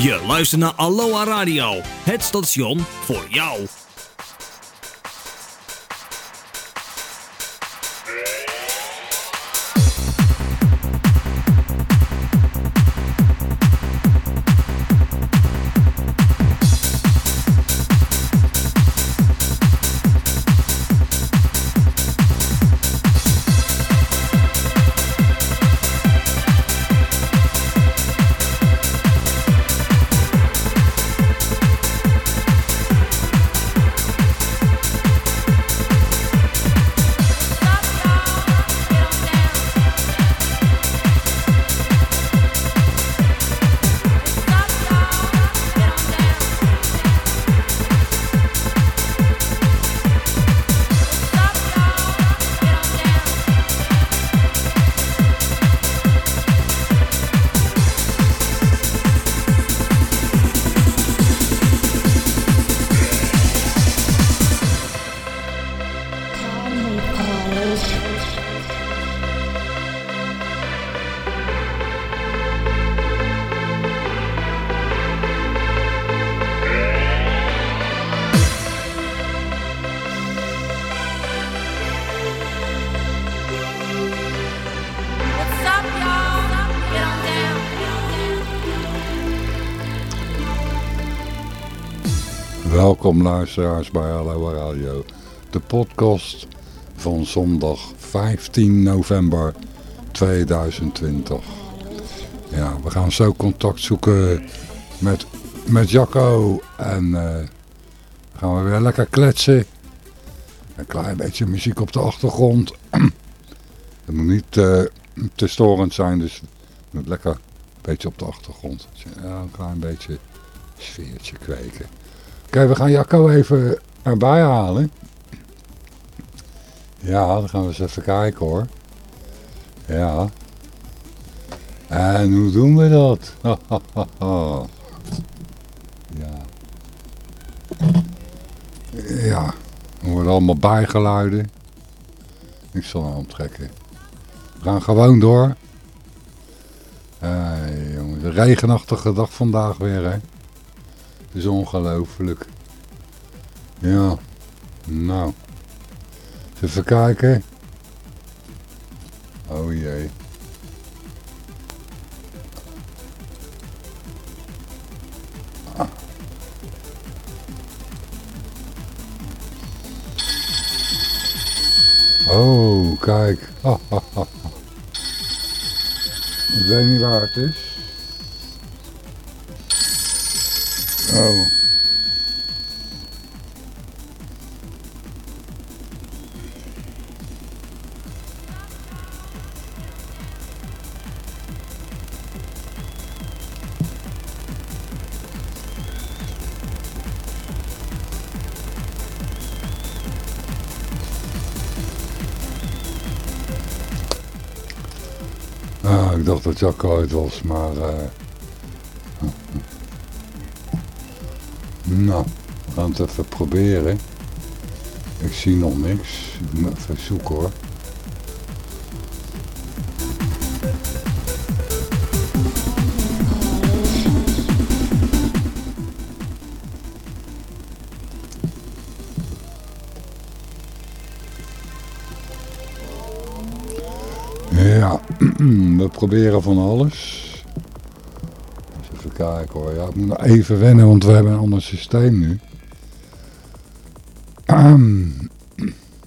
Je luistert naar Aloha Radio, het station voor jou. Luisteraars bij Hallo Radio. De podcast van zondag 15 november 2020. Ja, we gaan zo contact zoeken met, met Jacco. En eh, gaan we weer lekker kletsen. Een klein beetje muziek op de achtergrond. Het moet niet eh, te storend zijn, dus moet lekker een beetje op de achtergrond. Ja, een klein beetje sfeertje kweken. Oké, we gaan Jacco even erbij halen. Ja, dan gaan we eens even kijken hoor. Ja. En hoe doen we dat? ja. Ja, er worden allemaal bijgeluiden. Ik zal hem aantrekken. We gaan gewoon door. Hey, jongens, een regenachtige dag vandaag weer hè. Het is ongelooflijk. Ja. Nou. Even kijken. Oh jee. Ah. Oh, kijk. Ik weet niet waar het is. Oh. Ah, ik dacht dat Jacco uit was, maar... eh, Nou, gaan het even proberen. Ik zie nog niks. Ik moet even hoor. Ja, we proberen van alles. Kijken hoor. Ja, ik moet nog even wennen, want we hebben een ander systeem nu.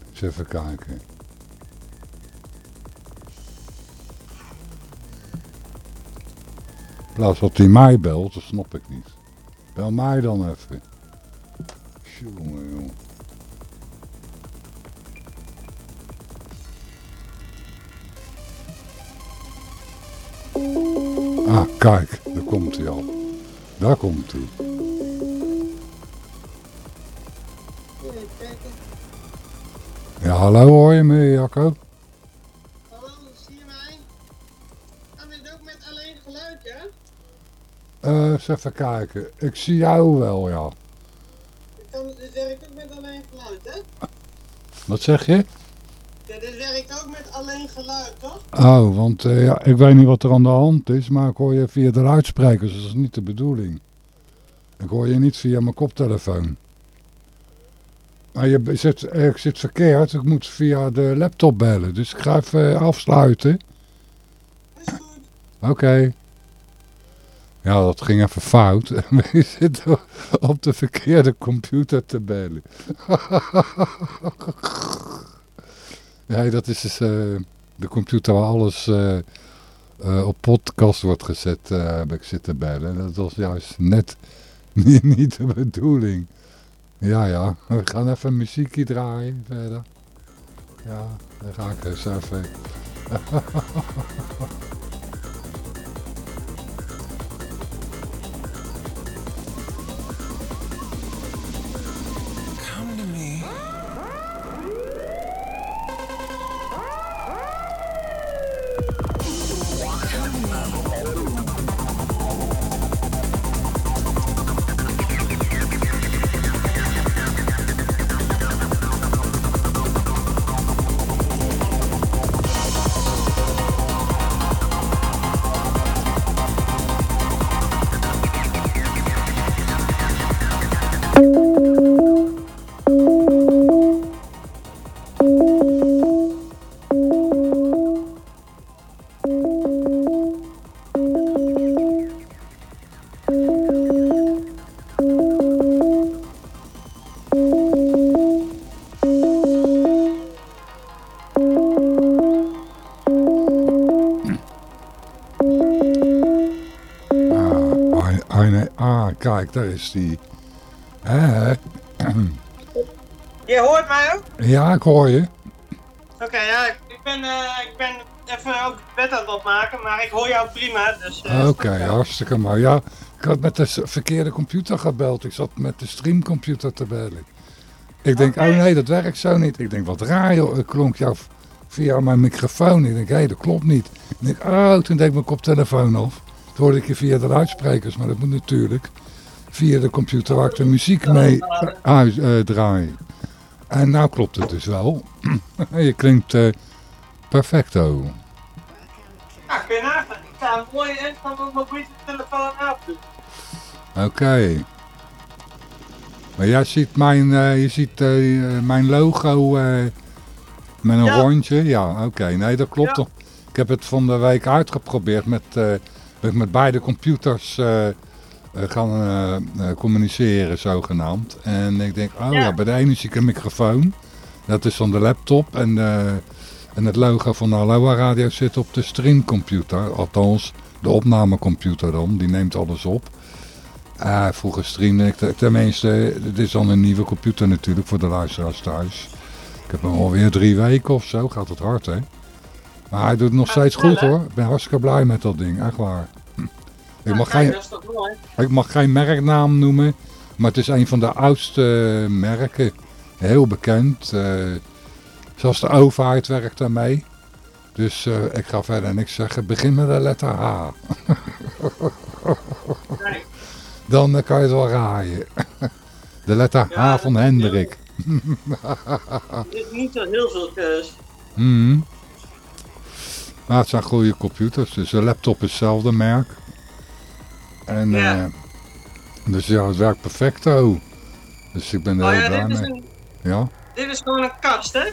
Eens even kijken. In plaats dat hij mij belt, dat snap ik niet. Bel mij dan even. Jongen. Ah, kijk, daar komt hij al. Daar komt hij. Ja, hallo hoor je me, Jacco? Hallo, zie je mij? Kan dit ook met alleen geluid, ja? Eh, eens even kijken. Ik zie jou wel, ja. Kan, dit werkt ook met alleen geluid, hè? Wat zeg je? Ja, dit werkt ook met alleen geluid, toch? Oh, want eh, ja, ik weet niet wat er aan de hand is, maar ik hoor je via de luidsprekers. Dat is niet de bedoeling. Ik hoor je niet via mijn koptelefoon. Maar je zit, eh, ik zit verkeerd, ik moet via de laptop bellen. Dus ik ga even afsluiten. Is goed. Oké. Ja, dat ging even fout. Je zit op de verkeerde computer te bellen. nee, dat is dus, eh, de computer waar alles eh, eh, op podcast wordt gezet, heb ik zitten bellen. Dat was juist net niet, niet de bedoeling. Ja, ja. We gaan even muziekje draaien verder. Ja, dan ga ik eens even... kijk, daar is die. Hè? Je hoort mij ook? Ja, ik hoor je. Oké, ja, ik ben, eh, ik ben even ook het bed aan het opmaken, maar ik hoor jou prima, dus... eh, Oké, hartstikke mooi. Ja, ik had met de verkeerde computer gebeld. Ik zat met de streamcomputer te bellen. Ik denk, oh nee, dat werkt zo niet. Ik denk, wat raar joh. Klonk jou via mijn microfoon. Ik denk, hé, dat klopt niet. Ik denk, oh, toen deed ik mijn koptelefoon af. Toen hoorde ik je via de luidsprekers, maar dat moet natuurlijk via de computer waar ik de muziek mee eh, draai. En nou klopt het dus wel. je klinkt eh, perfecto. Ja, kun je nagaan. Ik sta van mijn mobiele telefoon af doen. Oké. Maar jij ziet mijn, eh, je ziet, mijn logo met een Ja. rondje? Ja, oké. Nee, dat klopt Ja. Ik heb het van de week uitgeprobeerd met, met beide computers gaan eh, eh, communiceren, zogenaamd. En ik denk, oh ja. Ja. bij de ene zie ik een microfoon. Dat is van de laptop. En, en het logo van de Aloha Radio zit op de streamcomputer. Althans, de opnamecomputer dan. Die neemt alles op. Ah, vroeger streamde ik, te- tenminste, dit is dan een nieuwe computer natuurlijk voor de luisteraars thuis. Ik heb hem alweer drie weken of zo, gaat het hard hè. Maar hij doet het nog steeds goed hoor, ik ben hartstikke blij met dat ding, echt waar. Ik mag, kijk, geen, ik mag geen merknaam noemen, maar het is een van de oudste merken, heel bekend. eh, zelfs de overheid werkt daarmee. Dus eh, ik ga verder niks zeggen, begin met de letter H. Dan eh, kan je het wel raaien. De letter Ja, H van Hendrik. er is niet zo heel veel keus. Mhm. Maar het zijn goede computers, dus de laptop is hetzelfde merk. En Ja. eh, dus ja, het werkt perfecto. Dus ik ben er Oh heel ja, blij mee. een, Ja. dit is gewoon een kast, hè?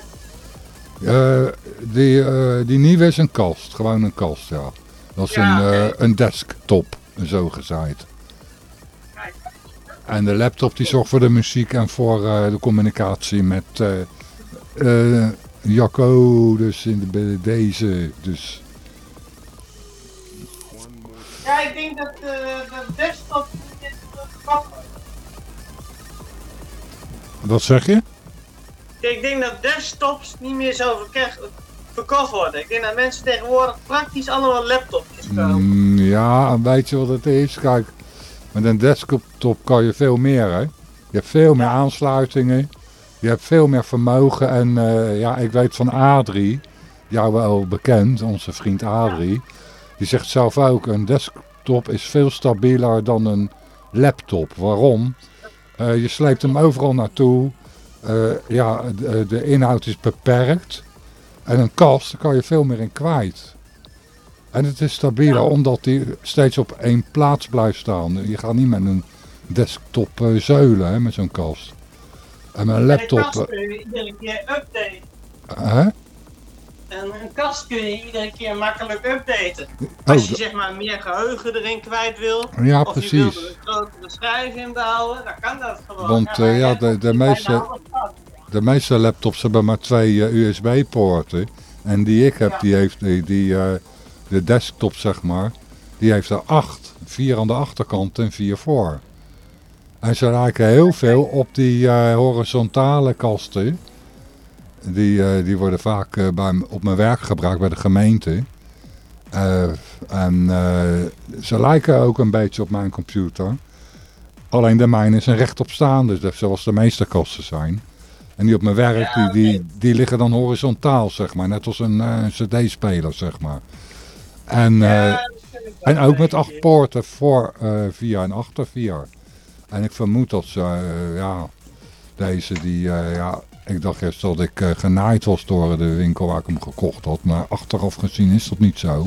Eh, die, eh, die nieuwe is een kast, gewoon een kast, ja. Dat is Ja, een, een desktop, zo. Kijk. En de laptop die zorgt voor de muziek en voor de communicatie met Jacco, dus in de, deze. Dus Ja, ik denk dat de desktop verkocht wordt. wat zeg je? Ik denk dat desktops niet meer zo verkocht worden. Ik denk dat mensen tegenwoordig praktisch allemaal laptopjes kopen. Mm, ja, weet je wat het is? Kijk, met een desktop kan je veel meer, hè. Je hebt veel meer aansluitingen. Je hebt veel meer vermogen. En eh, ja, ik weet van Adrie, jou wel bekend, onze vriend Adrie. Die zegt zelf ook, een desktop is veel stabieler dan een laptop. Waarom? Eh, je sleept hem overal naartoe. Eh, ja, de, de inhoud is beperkt. En een kast, daar kan je veel meer in kwijt. En het is stabieler omdat die steeds op één plaats blijft staan. Je gaat niet met een desktop uh, zeulen hè, met zo'n kast. En mijn laptop... Een kast kun je iedere keer. Hè? En een kast kun je iedere keer makkelijk updaten. Als je zeg maar meer geheugen erin kwijt wil. Ja, of precies. je wilt er een grotere schijf in bouwen, dan kan dat gewoon. Want ja, de, de, meeste, de meeste laptops hebben maar twee uh, USB-poorten. En die ik heb, ja. die heeft die, die uh, de desktop zeg maar, die heeft er acht. Vier aan de achterkant en vier voor. En ze raken heel veel op die uh, horizontale kasten. Die, uh, die worden vaak uh, bij, op mijn werk gebruikt bij de gemeente. en ze lijken ook een beetje op mijn computer. Alleen de mijne is een rechtopstaande, dus zoals de meeste kasten zijn. En die op mijn werk, die, die, die liggen dan horizontaal, zeg maar. Net als een cd-speler, zeg maar. En, en ook met acht poorten voor via en achter via. En ik vermoed dat ze, uh, ja, deze die, uh, ja, ik dacht eerst dat ik uh, genaaid was door de winkel waar ik hem gekocht had. Maar achteraf gezien is dat niet zo.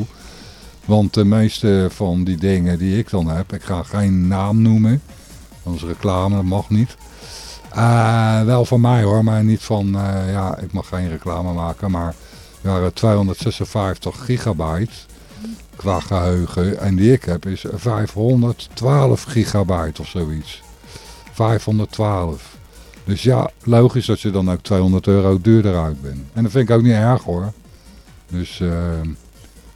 Want de meeste van die dingen die ik dan heb, ik ga geen naam noemen. Dat is reclame, dat mag niet. wel van mij hoor, maar niet van, ja, ik mag geen reclame maken. Maar waren 256 gigabyte qua geheugen. En die ik heb is 512 gigabyte of zoiets. 512. Dus ja, logisch dat je dan ook 200 euro duurder uit bent. En dat vind ik ook niet erg hoor. Dus, uh,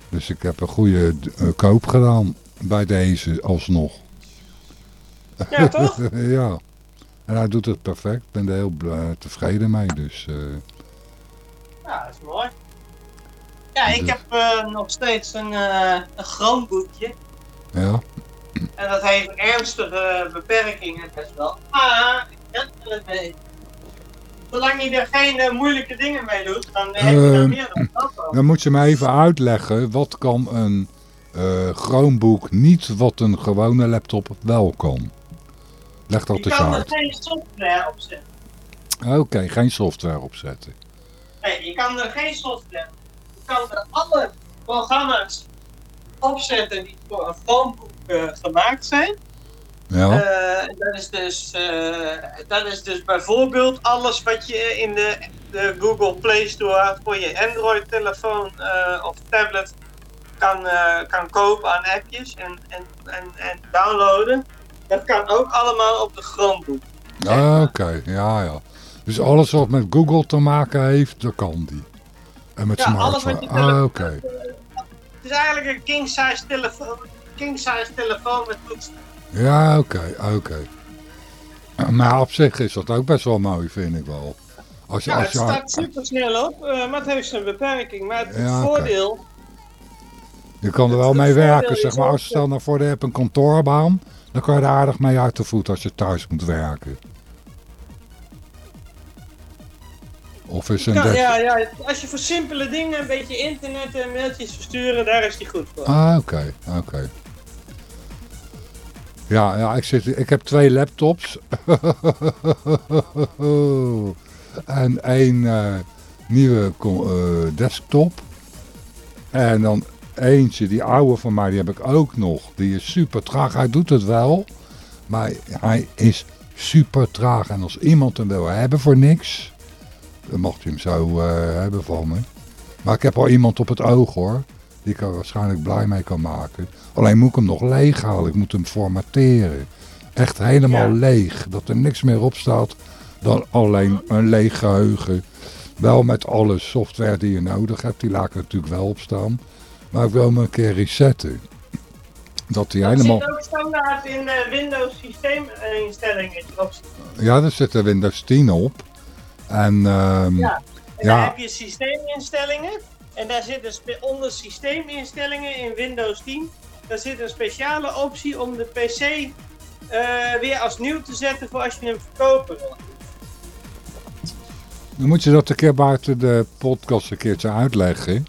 dus ik heb een goede uh, koop gedaan bij deze alsnog. Ja, toch? ja. En hij doet het perfect. Ik ben er heel uh, tevreden mee. Dus, ja, dat is mooi. Ja, ik heb uh, nog steeds een, uh, een. Ja. En dat heeft ernstige beperkingen best wel. Ah, mee. Zolang je er geen uh, moeilijke dingen mee doet, dan heb je er meer dan dat Dan moet je me even uitleggen, wat kan een Chromebook niet wat een gewone laptop wel kan? Leg dat eens uit. Je kan er geen software op zetten. Oké, okay, geen software opzetten. Nee, je kan er geen software kan er alle programma's opzetten die voor een Chromebook uh, gemaakt zijn. Ja. Uh, dat, is dus, uh, dat is dus bijvoorbeeld alles wat je in de, de Google Play Store voor je Android telefoon of tablet kan, kan kopen aan appjes en, en, en, en downloaden. Dat kan ook allemaal op de Chromebook. Ah, Oké, okay. ja ja. Dus alles wat met Google te maken heeft, dat kan die. En met ja, smartphone. Ah, oké. Okay. Het is eigenlijk een king-size telefoon, king size telefoon met toetsen. Ja, oké, okay, oké. Okay. Maar op zich is dat ook best wel mooi, vind ik wel. Als je, ja, als je... het staat super snel op, uh, maar het heeft zijn beperking. Maar het ja, voordeel... Okay. Je kan er wel mee werken, zeg maar. Als je stel nou voor, je hebt een kantoorbaan, dan kan je er aardig mee uit de voet als je thuis moet werken. Of is een ja, ja, ja, als je voor simpele dingen een beetje internet en mailtjes versturen, daar is die goed voor. Ah, oké, okay, oké. Okay. Ja, ja ik, zit, ik heb twee laptops. en één uh, nieuwe uh, desktop. En dan eentje, die oude van mij, die heb ik ook nog. Die is super traag. Hij doet het wel, maar hij is super traag. En als iemand hem wil hebben voor niks, dan mocht je hem zo uh, hebben van me. Maar ik heb al iemand op het oog hoor. Die ik er waarschijnlijk blij mee kan maken. Alleen moet ik hem nog leeg halen. Ik moet hem formateren. Echt helemaal ja. leeg. Dat er niks meer op staat dan alleen een leeg geheugen. Wel met alle software die je nodig hebt. Die laat ik natuurlijk wel op staan. Maar ik wil hem een keer resetten. Dat hij helemaal... zit ook standaard in de Windows systeeminstellingen. Ja, er zit er Windows 10 op. En, um, ja, en ja. heb je systeeminstellingen. En daar zit een onder systeeminstellingen in Windows 10. Daar zit een speciale optie om de PC uh, weer als nieuw te zetten voor als je hem verkopen wil. Dan moet je dat een keer buiten de podcast een keertje uitleggen.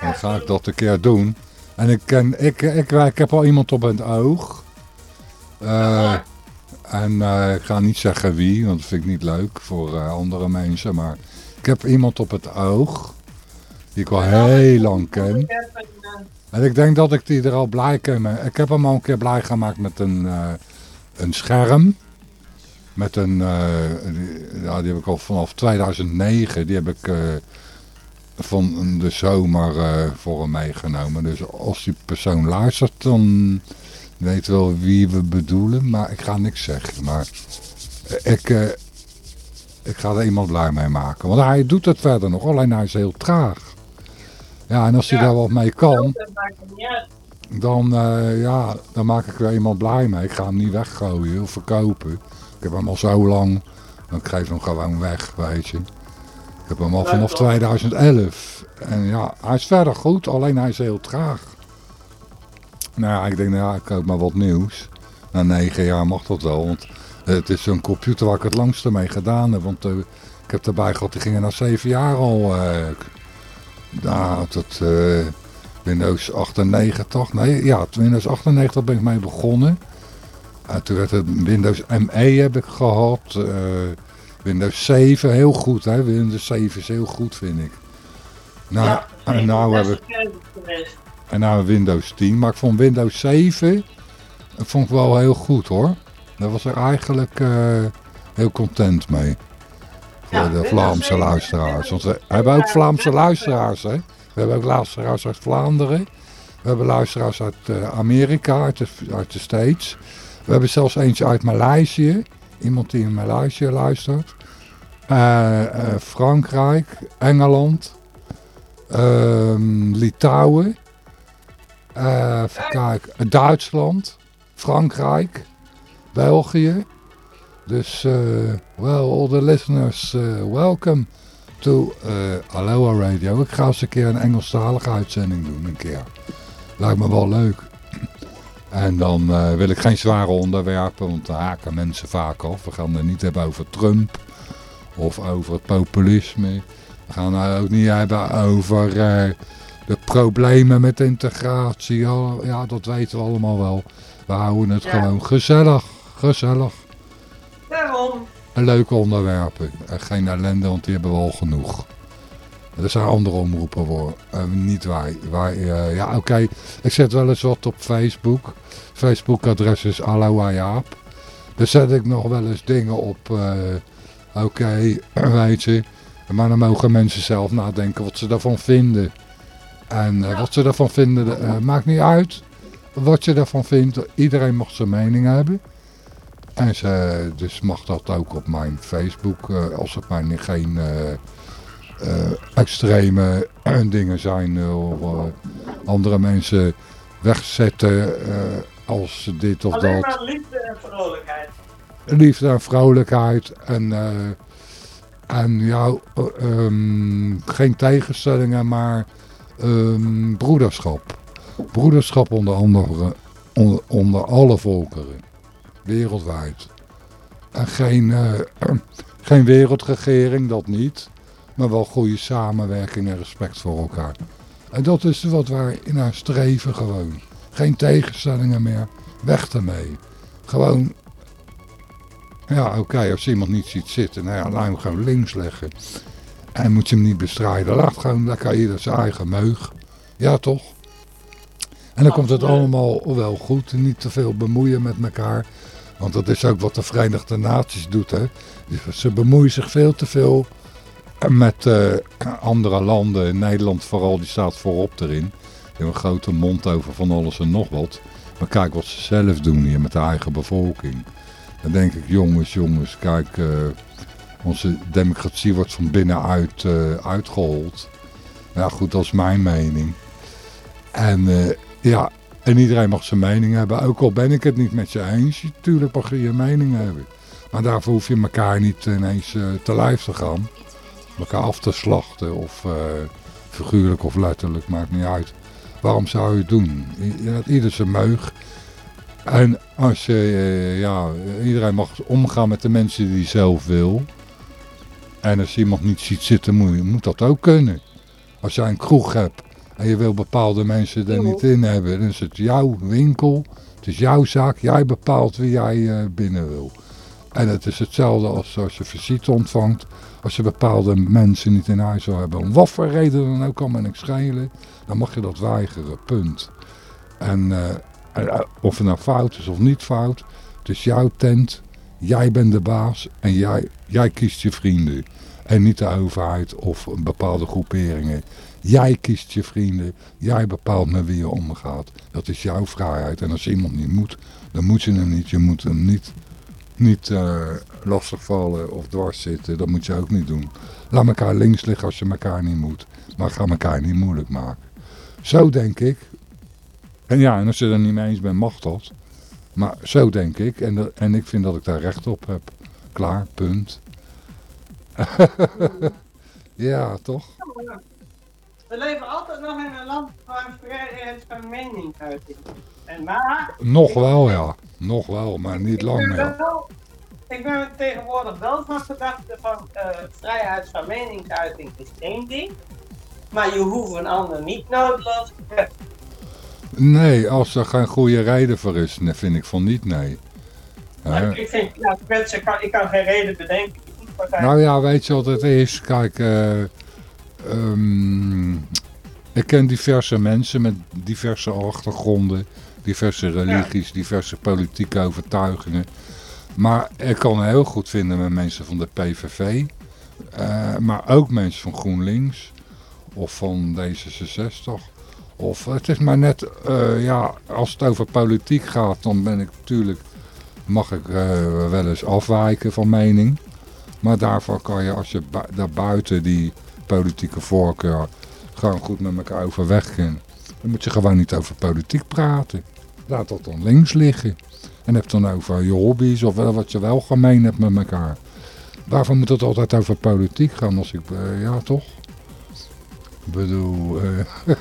Dan ga ik dat een keer doen. En ik, ken, ik, ik, ik heb al iemand op het oog. Uh, en uh, ik ga niet zeggen wie, want dat vind ik niet leuk voor andere mensen. Maar ik heb iemand op het oog. Die ik al heel lang ken. En ik denk dat ik die er al blij mee. Ik heb hem al een keer blij gemaakt met een, eh, een scherm. Met een, eh, die, ja, die heb ik al vanaf 2009. Die heb ik eh, van de zomer voor hem meegenomen. Dus als die persoon luistert, dan weet wel wie we bedoelen. Maar ik ga niks zeggen. Maar ik, ik ga er iemand blij mee maken. Want hij doet het verder nog, alleen hij is heel traag. Ja, en als hij Ja. daar wat mee kan, uit. dan, eh, ja, dan maak ik er iemand blij mee. Ik ga hem niet weggooien of verkopen. Ik heb hem al zo lang, dan ik geef hem gewoon weg, weet je. Ik heb hem al vanaf toch. 2011. En ja, hij is verder goed, alleen hij is heel traag. Nou ja, ik denk, nou ja, ik koop maar wat nieuws. Na negen jaar mag dat wel, want het is zo'n computer waar ik het langste mee gedaan heb. Want eh, ik heb erbij gehad, die gingen na zeven jaar al. eh nou, tot eh, Windows 98. Nee, ja, Windows 98 ben ik mee begonnen. En toen werd het Windows ME heb ik gehad. eh, Windows 7, heel goed hè. Windows 7 is heel goed vind ik. Nou, ja, en nou heb ik en nou Windows 10. Maar ik vond Windows 7 dat vond ik wel heel goed hoor. Daar was ik eigenlijk eh, heel content mee. Voor de Vlaamse 7. luisteraars. Want we hebben ook Vlaamse luisteraars hè. We hebben ook luisteraars uit Vlaanderen. We hebben luisteraars uit eh, Amerika, uit de, uit de States. We hebben zelfs eentje uit Maleisië. Iemand die in Maleisië luistert. Eh, eh, Frankrijk, Engeland, ehm, Litouwen, even kijken, Duitsland, Frankrijk, België. Dus, eh well, all the listeners, eh, welcome to eh Aloha Radio. Ik ga eens een keer een Engelstalige uitzending doen, een keer. Lijkt me wel leuk. En dan wil ik geen zware onderwerpen, want daar haken mensen vaak af. We gaan het niet hebben over Trump of over het populisme. We gaan het ook niet hebben over de problemen met integratie. Ja, ja, dat weten we allemaal wel. We houden het Ja. gewoon gezellig, gezellig. Daarom. Leuke onderwerpen. En geen ellende, want die hebben we al genoeg. Er zijn andere omroepen voor. Eh, niet wij. wij eh, ja, oké. Ik zet wel eens wat op Facebook. Facebook-adres is Aloha. Daar zet ik nog wel eens dingen op. eh, oké, weet je. Maar dan mogen mensen zelf nadenken wat ze daarvan vinden. En eh, wat ze daarvan vinden, eh, maakt niet uit. Wat je daarvan vindt. Iedereen mag zijn mening hebben. En ze, dus mag dat ook op mijn Facebook, eh, als het maar geen eh, eh, extreme dingen zijn of andere mensen wegzetten als dit of Alleen dat. maar liefde en vrolijkheid. Liefde en vrolijkheid en, en ja, eh, ehm, geen tegenstellingen, maar ehm, broederschap. Broederschap onder, andere, onder, onder alle volkeren, wereldwijd. En geen, eh, geen wereldregering, dat niet, maar wel goede samenwerking en respect voor elkaar. En dat is wat wij naar streven gewoon. Geen tegenstellingen meer, weg ermee. Gewoon ja, oké, als iemand niet ziet zitten, nou ja, laat hem gewoon links leggen. En moet je hem niet bestrijden. Laat gewoon lekker ieder zijn eigen meug. Ja, toch? En dan komt het allemaal wel goed. Niet te veel bemoeien met elkaar. Want dat is ook wat de Verenigde Naties doet, hè. Ze bemoeien zich veel te veel met eh, andere landen. Nederland vooral, die staat voorop erin. Die hebben een grote mond over van alles en nog wat. Maar kijk wat ze zelf doen hier met de eigen bevolking. Dan denk ik, jongens, jongens, kijk, eh, onze democratie wordt van binnenuit eh uitgehold. Ja goed, dat is mijn mening. En ja, en iedereen mag zijn mening hebben. Ook al ben ik het niet met je eens, natuurlijk mag je je mening hebben. Maar daarvoor hoef je elkaar niet ineens eh, te lijf te gaan. Elkaar af te slachten of eh, figuurlijk of letterlijk, maakt niet uit. Waarom zou je het doen? Ieder zijn meug. En als je, eh, ja, iedereen mag omgaan met de mensen die hij zelf wil. En als iemand niet ziet zitten, moet, moet dat ook kunnen. Als jij een kroeg hebt en je wil bepaalde mensen er niet in hebben, dan is het jouw winkel. Het is jouw zaak. Jij bepaalt wie jij eh, binnen wil. En het is hetzelfde als als je visite ontvangt. Als je bepaalde mensen niet in huis wil hebben. Om wat voor reden dan ook, kan men niks schelen. Dan mag je dat weigeren, punt. En uh, of het nou fout is of niet fout. Het is jouw tent. Jij bent de baas. En jij, jij kiest je vrienden. En niet de overheid of bepaalde groeperingen. Jij kiest je vrienden. Jij bepaalt met wie je omgaat. Dat is jouw vrijheid. En als iemand niet moet, dan moet je hem niet. Je moet hem niet, niet uh, lastigvallen of dwars zitten. Dat moet je ook niet doen. Laat elkaar links liggen als je elkaar niet moet. Maar ga elkaar niet moeilijk maken. Zo denk ik. En ja, en als je er niet mee eens bent, mag dat. Maar zo denk ik. En, en ik vind dat ik daar recht op heb. Klaar, punt. ja, toch? We leven altijd nog in een land waar vrijheid van meningsuiting. En maar... Nog wel, ja. Nog wel, maar niet lang meer. ik ben tegenwoordig wel van gedachte van uh, vrijheid van meningsuiting is één ding. Maar je hoeft een ander niet noodloos te Nee, als er geen goede reden voor is, vind ik van niet, nee. ik vind, ja, mensen kan, ik kan geen reden bedenken. Nou ja, weet je wat het is? Kijk, uh, um, ik ken diverse mensen met diverse achtergronden, diverse religies, diverse politieke overtuigingen. Maar ik kan heel goed vinden met mensen van de PVV, uh, maar ook mensen van GroenLinks of van D66. Of het is maar net, uh, ja, als het over politiek gaat, dan ben ik natuurlijk, mag ik uh, wel eens afwijken van mening. Maar daarvoor kan je, als je daar buiten die politieke voorkeur gewoon goed met elkaar overweg gaan, dan moet je gewoon niet over politiek praten. Laat dat dan links liggen. En heb dan over je hobby's of wel wat je wel gemeen hebt met elkaar. Waarvoor moet het altijd over politiek gaan als ik, uh, ja toch? Ik bedoel, uh,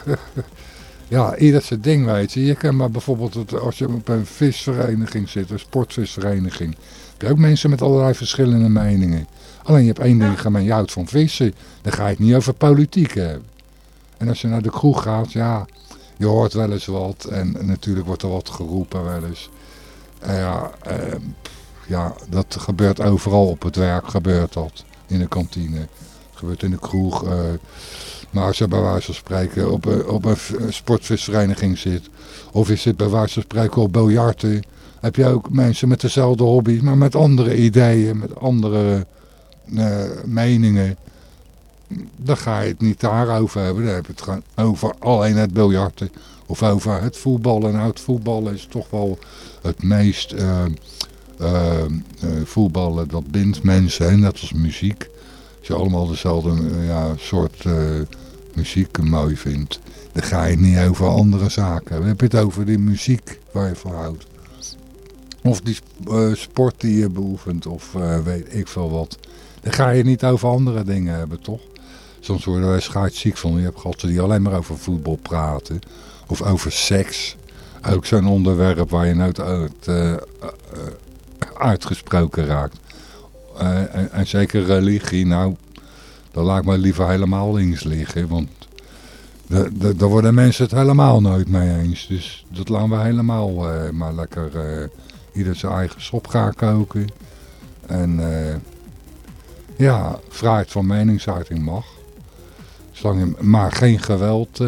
ja, ieder zijn ding weet je. Je kan maar bijvoorbeeld, het, als je op een visvereniging zit, een sportvisvereniging, heb je ook mensen met allerlei verschillende meningen. Alleen je hebt één ding gemeen, je houdt van vissen. Dan ga je het niet over politiek hebben. En als je naar de kroeg gaat, ja, je hoort wel eens wat. En natuurlijk wordt er wat geroepen wel eens. En ja, eh, ja, dat gebeurt overal op het werk, gebeurt dat. In de kantine, gebeurt in de kroeg. Uh, maar als je bij wijze spreken op een, op een sportvisvereniging zit. Of je zit bij wijze op biljarten. Heb je ook mensen met dezelfde hobby's, maar met andere ideeën, met andere uh, meningen. Dan ga je het niet daarover hebben. Dan heb je het over alleen het biljarten. Of over het voetballen. Nou, het voetballen is toch wel het meest... Uh, voetballen, dat bindt mensen, net als muziek. Als je allemaal dezelfde ja, soort muziek mooi vindt, dan ga je het niet over andere zaken. Hebben het over die muziek waar je van houdt. Of die sport die je beoefent, of weet ik veel wat. Dan ga je niet over andere dingen hebben, toch? Soms worden wij schaatsziek van. Je hebt gasten die alleen maar over voetbal praten. Of over seks. Ook zo'n onderwerp waar je nooit uit, uitgesproken raakt. Uh, en, zeker religie, nou, dan laat ik me liever helemaal links liggen. Want daar worden mensen het helemaal nooit mee eens. Dus dat laten we helemaal maar lekker ieder zijn eigen sop gaan koken. En ja, vrijheid van meningsuiting mag. Zolang je maar geen geweld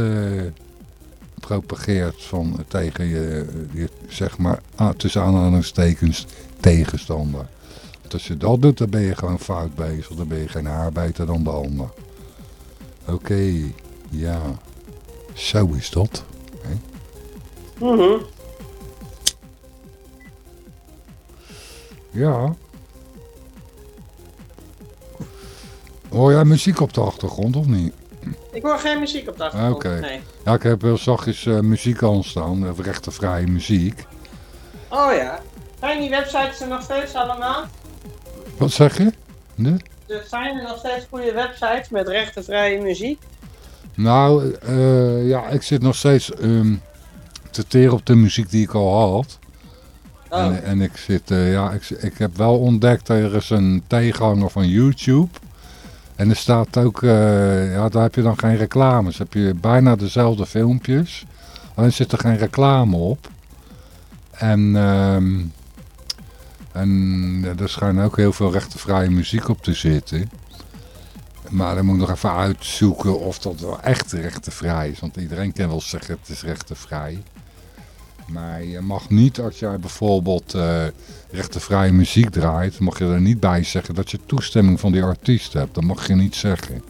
propageert van, tegen je, je, zeg maar, tussen aanhalingstekens, tegenstander. Als je dat doet, dan ben je gewoon fout bezig. Dan ben je geen arbeider dan de ander. Oké, ja. Zo is dat. Mhm. Ja. Hoor jij muziek op de achtergrond of niet? Ik hoor geen muziek op de achtergrond, Oké. nee. Ja, ik heb wel zachtjes uh, muziek aanstaan, uh, rechtenvrije muziek. Oh ja. Zijn die websites er nog steeds allemaal? Wat zeg je? Nee? Er zijn er nog steeds goede websites met rechtenvrije muziek? Nou, uh, ja, ik zit nog steeds um, te teren op de muziek die ik al had. Oh. En, en, ik zit, uh, ja, ik, ik heb wel ontdekt, er is een tegenhanger van YouTube. En er staat ook, uh, ja, daar heb je dan geen reclames. heb je bijna dezelfde filmpjes. Alleen zit er geen reclame op. En um, En er schijnt ook heel veel rechtenvrije muziek op te zitten. Maar dan moet ik nog even uitzoeken of dat wel echt rechtenvrij is. Want iedereen kan wel zeggen het is rechtenvrij. Maar je mag niet, als jij bijvoorbeeld uh, rechtenvrije muziek draait, mag je er niet bij zeggen dat je toestemming van die artiest hebt. Dat mag je niet zeggen.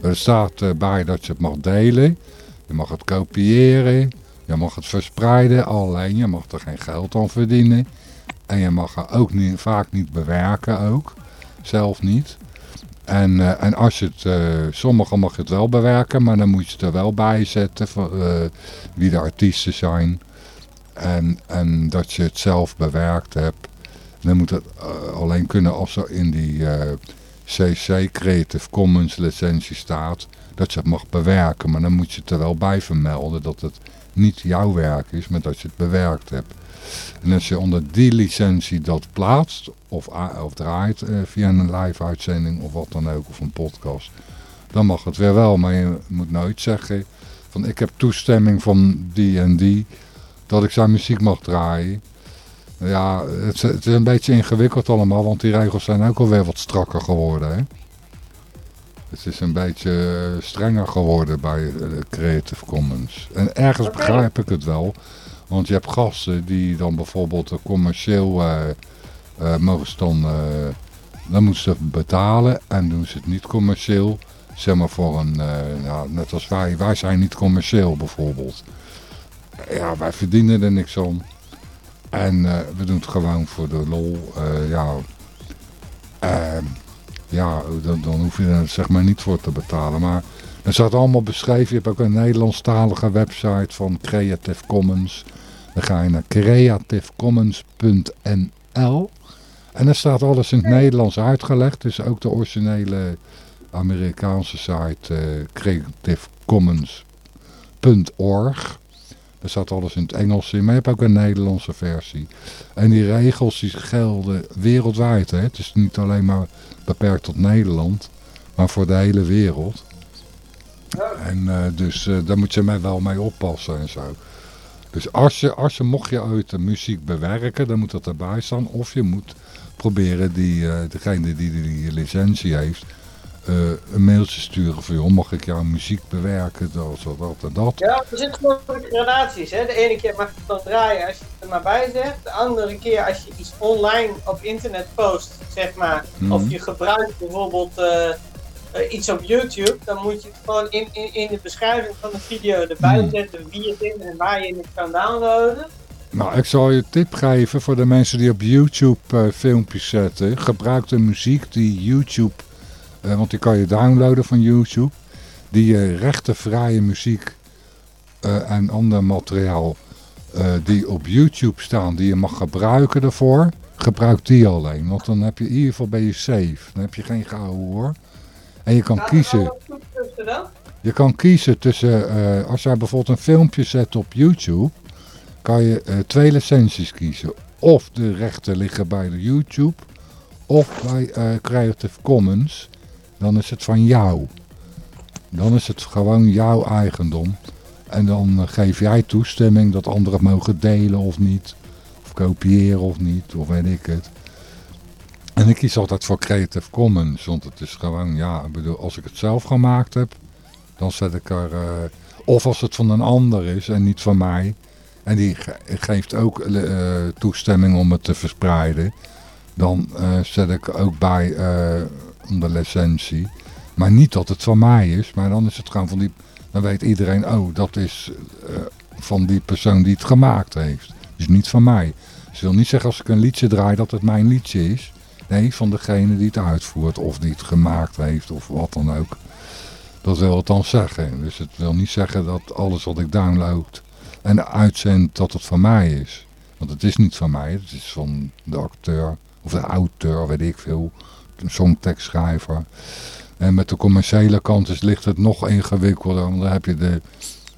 Er staat uh, bij dat je het mag delen, je mag het kopiëren, je mag het verspreiden, alleen je mag er geen geld aan verdienen. En je mag er ook niet, vaak niet bewerken ook, zelf niet. En, uh, en als je het, uh, sommigen mag je het wel bewerken, maar dan moet je het er wel bij zetten voor, uh, wie de artiesten zijn. En, en dat je het zelf bewerkt hebt. Dan moet het alleen kunnen als er in die CC Creative Commons licentie staat dat je het mag bewerken. Maar dan moet je het er wel bij vermelden dat het niet jouw werk is, maar dat je het bewerkt hebt. En als je onder die licentie dat plaatst of, of draait eh, via een live uitzending of wat dan ook, of een podcast, dan mag het weer wel. Maar je moet nooit zeggen van ik heb toestemming van die en die dat ik zijn muziek mag draaien. Ja, het, het, is een beetje ingewikkeld allemaal, want die regels zijn ook alweer wat strakker geworden. Hè? Het is een beetje strenger geworden bij de Creative Commons. En ergens begrijp ik het wel. Want je hebt gasten die dan bijvoorbeeld commercieel uh, uh, mogen ze dan, uh, dan moeten ze betalen en doen ze het niet commercieel. Zeg maar voor een, nou, net als wij, wij zijn niet commercieel bijvoorbeeld. Ja, wij verdienen er niks aan. En we doen het gewoon voor de lol. ja, ja dan, dan, hoef je er zeg maar niet voor te betalen. Maar er staat allemaal beschreven. Je hebt ook een Nederlandstalige website van Creative Commons. Dan ga je naar creativecommons.nl en daar staat alles in het Nederlands uitgelegd. Dus ook de originele Amerikaanse site uh, creativecommons.org. Daar staat alles in het Engels in, maar je hebt ook een Nederlandse versie. En die regels die gelden wereldwijd. Hè? Het is niet alleen maar beperkt tot Nederland, maar voor de hele wereld. En uh, dus uh, daar moet je mij wel mee oppassen en zo. Dus als je, als je, mocht je ooit de muziek bewerken, dan moet dat erbij staan. Of je moet proberen die, uh, degene die die licentie heeft, uh, een mailtje sturen van, joh, mag ik jouw muziek bewerken, dat, dat, dat en dat. Ja, er zitten gewoon gradaties, hè. De ene keer mag je het dan draaien als je het er maar bij zegt. De andere keer als je iets online op internet post, zeg maar, Mhm. of je gebruikt bijvoorbeeld... Uh, uh, iets op YouTube, dan moet je het gewoon in, in, in de beschrijving van de video erbij Hmm. zetten wie het is en waar je het kan downloaden. Nou, ik zal je een tip geven voor de mensen die op YouTube uh, filmpjes zetten. Gebruik de muziek die YouTube, uh, want die kan je downloaden van YouTube. Die uh, rechtenvrije muziek en ander materiaal die op YouTube staan, die je mag gebruiken daarvoor. Gebruik die alleen, want dan heb je in ieder geval ben je safe. Dan heb je geen gouden hoor. En je kan kiezen. Je kan kiezen tussen, uh, als jij bijvoorbeeld een filmpje zet op YouTube, kan je uh, twee licenties kiezen. Of de rechten liggen bij de YouTube, of bij uh, Creative Commons. Dan is het van jou. Dan is het gewoon jouw eigendom. En dan geef jij toestemming dat anderen mogen delen of niet. Of kopiëren of niet, of weet ik het. En ik kies altijd voor Creative Commons, want het is gewoon, ja, ik bedoel, als ik het zelf gemaakt heb, dan zet ik er, uh, of als het van een ander is en niet van mij, en die ge geeft ook uh, toestemming om het te verspreiden, dan zet ik ook bij onder licentie. Maar niet dat het van mij is, maar dan is het gewoon van die, dan weet iedereen, oh, dat is van die persoon die het gemaakt heeft. Dus niet van mij. Dus wil niet zeggen als ik een liedje draai dat het mijn liedje is. Nee, van degene die het uitvoert of die het gemaakt heeft of wat dan ook. Dat wil het dan zeggen. Dus het wil niet zeggen dat alles wat ik download en uitzend dat het van mij is. Want het is niet van mij, het is van de acteur of de auteur, weet ik veel. Een songtekstschrijver. En met de commerciële kant is, ligt het nog ingewikkelder. Want dan heb je de,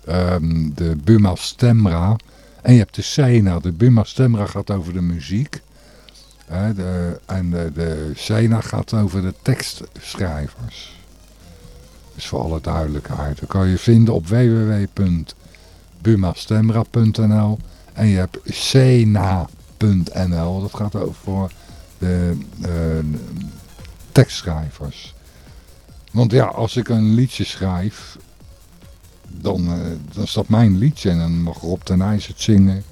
um, de Buma Stemra en je hebt de Sena. De Buma Stemra gaat over de muziek. En de, de Sena gaat over de tekstschrijvers. Dus voor alle duidelijkheid. Dat kan je vinden op www.bumastemra.nl En je hebt Sena. Tekstschrijver.nl. Dat gaat over de uh, tekstschrijvers. Want ja, als ik een liedje schrijf, dan, uh, dan is dat mijn liedje. En dan mag Rob ten IJs het zingen.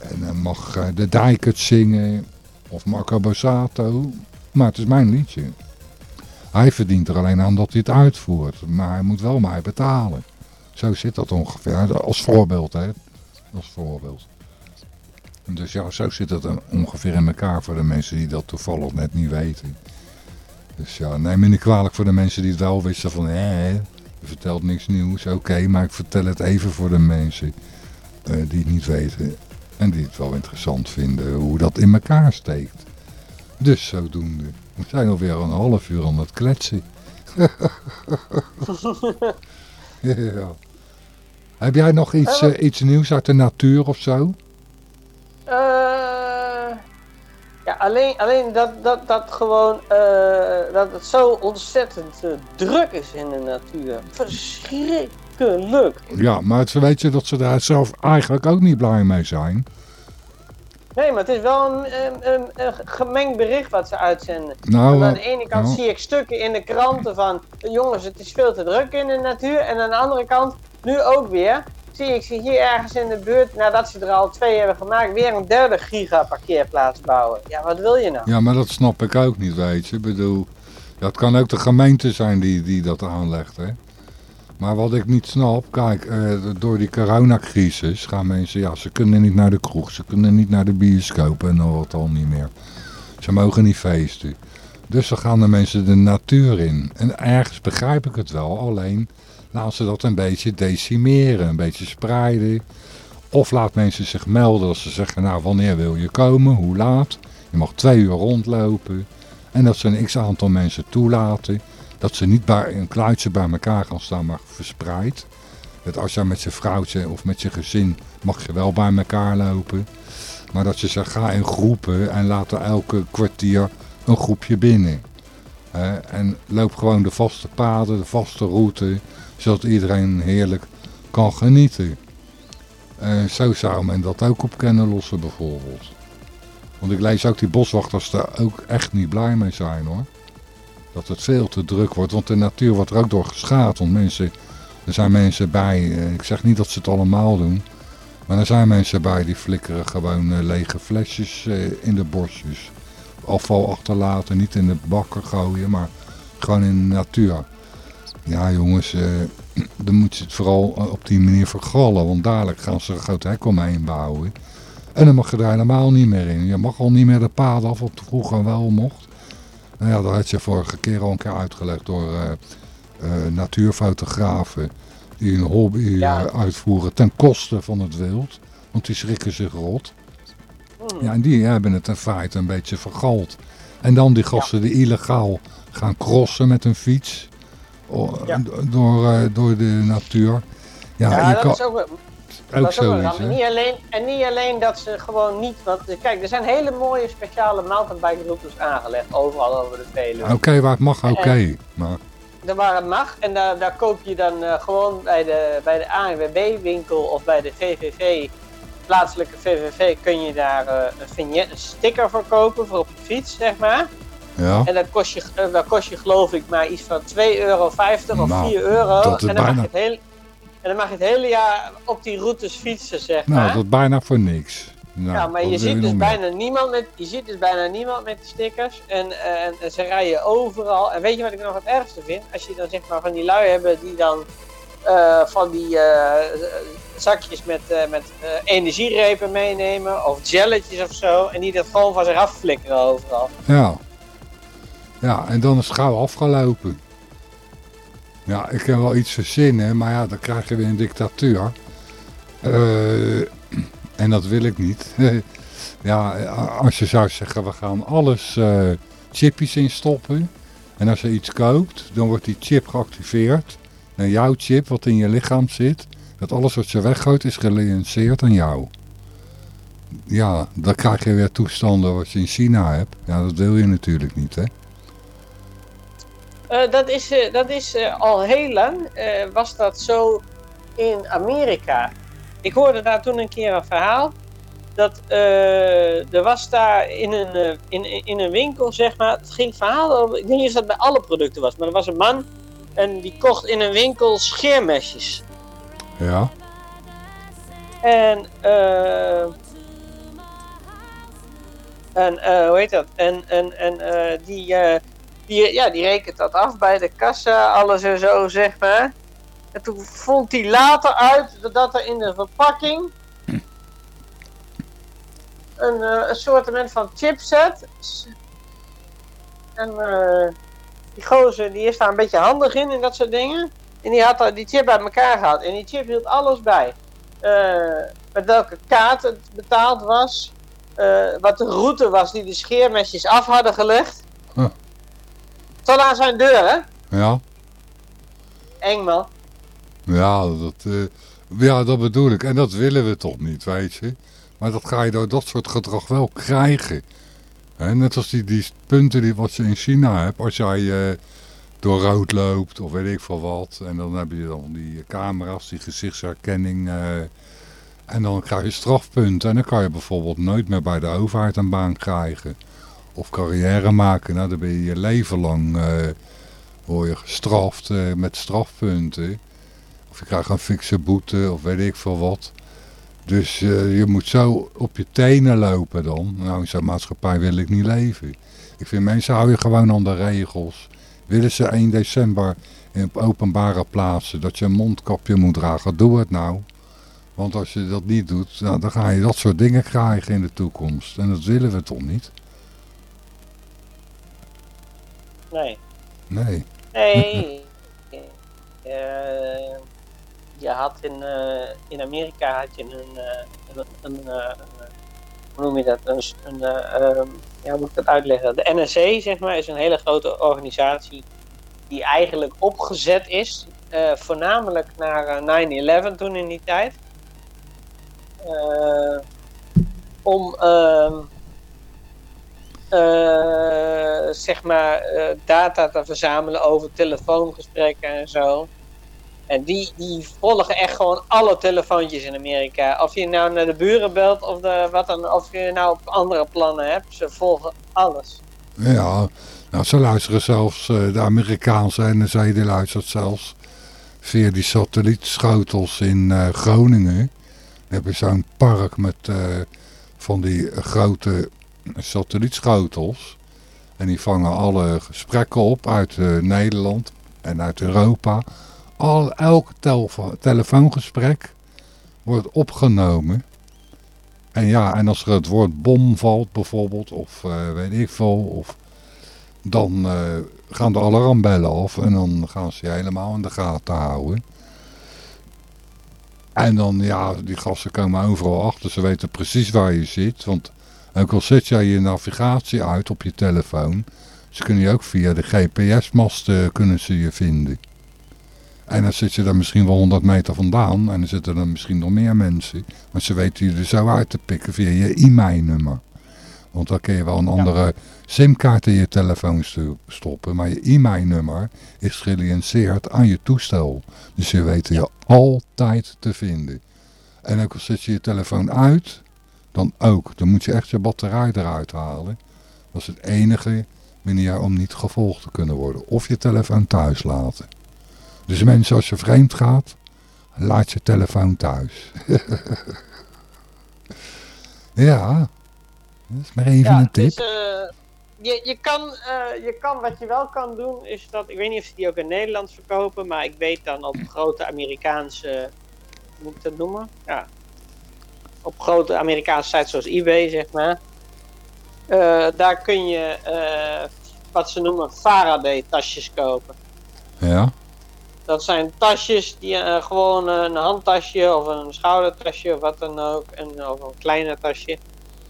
En dan mag uh, de Dijk het zingen. Of Marco Bossato. Maar het is mijn liedje. Hij verdient er alleen aan dat hij het uitvoert. Maar hij moet wel mij betalen. Zo zit dat ongeveer. Als voorbeeld, hè. Als voorbeeld. Dus ja, zo zit het ongeveer in elkaar voor de mensen die dat toevallig net niet weten. Dus ja, neem me niet kwalijk voor de mensen die het wel wisten van... Eh, je vertelt niks nieuws. Oké, maar ik vertel het even voor de mensen uh, die het niet weten. En die het wel interessant vinden hoe dat in elkaar steekt. Dus zodoende. We zijn alweer een half uur aan het kletsen. ja. Heb jij nog iets, uh, iets nieuws uit de natuur of zo? Uh, ja, alleen, alleen dat, dat, dat gewoon uh, dat het zo ontzettend druk is in de natuur. Verschrikkelijk. Ja, maar weet je dat ze daar zelf eigenlijk ook niet blij mee zijn. Nee, maar het is wel een, een, een gemengd bericht wat ze uitzenden. Nou, aan de ene kant nou. zie ik stukken in de kranten van... jongens, het is veel te druk in de natuur. En aan de andere kant, nu ook weer... zie ik ze hier ergens in de buurt... nadat ze er al twee hebben gemaakt... weer een derde giga parkeerplaats bouwen. Ja, wat wil je nou? Ja, maar dat snap ik ook niet, weet je. Ik bedoel, dat kan ook de gemeente zijn die, die dat aanlegt, hè. Maar wat ik niet snap, kijk, uh, door die coronacrisis gaan mensen, ja, ze kunnen niet naar de kroeg, ze kunnen niet naar de bioscoop en dan wat al niet meer. Ze mogen niet feesten. Dus dan gaan de mensen de natuur in. En ergens begrijp ik het wel, alleen laat ze dat een beetje decimeren, een beetje spreiden. Of laat mensen zich melden als ze zeggen, nou wanneer wil je komen, hoe laat. Je mag twee uur rondlopen. En dat ze een x aantal mensen toelaten. Dat ze niet bij een kluitje bij elkaar gaan staan, maar verspreid. Dat als je met je vrouwtje of met je gezin mag je wel bij elkaar lopen. Maar dat je zegt, ga in groepen en laat er elke kwartier een groepje binnen. en loop gewoon de vaste paden, de vaste route, zodat iedereen heerlijk kan genieten. zo zou men dat ook op kunnen lossen bijvoorbeeld. Want ik lees ook die boswachters daar ook echt niet blij mee zijn hoor dat het veel te druk wordt. Want de natuur wordt er ook door geschaad. Want mensen, er zijn mensen bij, eh, ik zeg niet dat ze het allemaal doen. Maar er zijn mensen bij die flikkeren gewoon uh, lege flesjes uh, in de bosjes. Afval achterlaten, niet in de bakken gooien, maar gewoon in de natuur. Ja jongens, dan moet je het vooral op die manier vergallen. Want dadelijk gaan ze een groot hek omheen bouwen. En dan mag je daar helemaal niet meer in. Je mag al niet meer de paden af, wat vroeger wel mocht. Nou ja, dat had je vorige keer al een keer uitgelegd door uh, uh, natuurfotografen die een hobby ja. uh, uitvoeren ten koste van het wild. Want die schrikken zich rot. Hmm. Ja, en die hebben het in feite een beetje vergald. En dan die gasten ja. die illegaal gaan crossen met een fiets ja. door, door de natuur. Ja, ja dat kan... is ook ook dat zoiets, niet alleen, En niet alleen dat ze gewoon niet... Want kijk, er zijn hele mooie speciale mountainbike routes aangelegd. Overal over de Veluwe. Oké, okay, waar het mag, oké. Okay, maar... Waar het mag. En daar, daar koop je dan uh, gewoon bij de, bij de ANWB winkel of bij de VVV... Plaatselijke VVV kun je daar uh, een, vignet, een sticker voor kopen voor op je fiets, zeg maar. Ja. En dat kost, je, uh, dat kost je geloof ik maar iets van 2,50 euro of 4 nou, euro. Dat is en dan bijna... mag je het heel, en dan mag je het hele jaar op die routes fietsen, zeg maar. Nou, dat is bijna voor niks. Nou, ja, maar je ziet, dus bijna niemand met, je ziet dus bijna niemand met die stickers. En, en, en, ze rijden overal. En weet je wat ik nog het ergste vind? Als je dan zeg maar van die lui hebben die dan uh, van die uh, zakjes met, met energierepen meenemen. Of jelletjes of zo. En die dat gewoon van zich afflikkeren overal. Ja. Ja, en dan is het gauw afgelopen. Ja, ik kan wel iets verzinnen, maar ja, dan krijg je weer een dictatuur. Uh, en dat wil ik niet. ja, als je zou zeggen, we gaan alles uh, chipjes instoppen. En als je iets koopt, dan wordt die chip geactiveerd. En jouw chip, wat in je lichaam zit, dat alles wat je weggooit is gelinceerd aan jou. Ja, dan krijg je weer toestanden wat je in China hebt. Ja, dat wil je natuurlijk niet, hè. Uh, dat is, uh, dat is uh, al heel lang, was dat zo in Amerika. Ik hoorde daar toen een keer een verhaal. dat er was daar in een, in, in een winkel, zeg maar, het ging verhaal over, ik weet niet of dat bij alle producten was, maar er was een man en die kocht in een winkel scheermesjes. Ja. En, eh. en hoe heet dat? En, en, en die, die, ja, die rekent dat af bij de kassa, alles en zo, zeg maar. En toen vond hij later uit dat er in de verpakking een, uh, een soort van chipset. En uh, die gozer die is daar een beetje handig in, in dat soort dingen. En die had die chip uit elkaar gehad. En die chip hield alles bij. Uh, met welke kaart het betaald was. wat de route was die de scheermesjes af hadden gelegd. Tot aan zijn deur, hè? Ja. Eng, man. Ja, dat, ja, dat bedoel ik. En dat willen we toch niet, weet je. Maar dat ga je door dat soort gedrag wel krijgen. net als die, die punten die, wat je in China hebt. Als jij uh, door rood loopt of weet ik veel wat. En dan heb je dan die camera's, die gezichtsherkenning. Uh, en dan krijg je strafpunten. En dan kan je bijvoorbeeld nooit meer bij de overheid een baan krijgen. Of carrière maken. Nou, dan ben je je leven lang uh, word je gestraft met strafpunten. Of je krijgt een fikse boete of weet ik veel wat. Dus uh, je moet zo op je tenen lopen dan. Nou, in zo'n maatschappij wil ik niet leven. Ik vind mensen hou je gewoon aan de regels. Willen ze 1 december op openbare plaatsen dat je een mondkapje moet dragen, doe het nou. Want als je dat niet doet, nou, dan ga je dat soort dingen krijgen in de toekomst. En dat willen we toch niet? Nee. Nee. Nee. uh, je had in, uh, in Amerika had je een, uh, een, een hoe noem je dat, een, een um, ja, hoe moet ik dat uitleggen? De NSA, zeg maar, is een hele grote organisatie die eigenlijk opgezet is, voornamelijk naar 9-11 toen in die tijd. om ehm, zeg maar data te verzamelen over telefoongesprekken en zo. En die, die volgen echt gewoon alle telefoontjes in Amerika. Of je nou naar de buren belt of, de, wat dan, of je nou op andere plannen hebt. Ze volgen alles. Ja, nou, ze luisteren zelfs, uh, de Amerikaanse NSA die luistert zelfs via die satellietschotels in Groningen. Dan heb je zo'n park met van die grote satellietschotels. En die vangen alle gesprekken op uit Nederland en uit Europa al, elk telefoongesprek wordt opgenomen. En ja, en als er het woord bom valt bijvoorbeeld, of uh, weet ik veel, of, dan uh, gaan de alarmbellen af en dan gaan ze je helemaal in de gaten houden. En dan, ja, die gasten komen overal achter, ze weten precies waar je zit, want ook al zet jij je navigatie uit op je telefoon, ze kunnen je ook via de GPS-masten kunnen ze je vinden. En dan zit je daar misschien wel 100 meter vandaan. En dan zitten er misschien nog meer mensen. Maar ze weten je er zo uit te pikken via je e-mail-nummer. Want dan kun je wel een andere simkaart in je telefoon stoppen. Maar je e-mail-nummer is gelicenseerd aan je toestel. Dus je weet je altijd te vinden. En ook al zet je je telefoon uit, dan ook. Dan moet je echt je batterij eruit halen. Dat is het enige manier om niet gevolgd te kunnen worden. Of je telefoon thuis laten. Dus mensen, als je vreemd gaat, laat je telefoon thuis. ja, dat is maar even een tip. Dus, uh, je, je, kan, uh, je kan, wat je wel kan doen, is dat, ik weet niet of ze die ook in Nederland verkopen, maar ik weet dan op grote Amerikaanse, hoe moet ik dat noemen? Ja, op grote Amerikaanse sites zoals eBay, zeg maar. Uh, daar kun je wat ze noemen Faraday tasjes kopen. Ja. Dat zijn tasjes, die uh, gewoon een handtasje of een schoudertasje of wat dan ook. En, of een kleine tasje.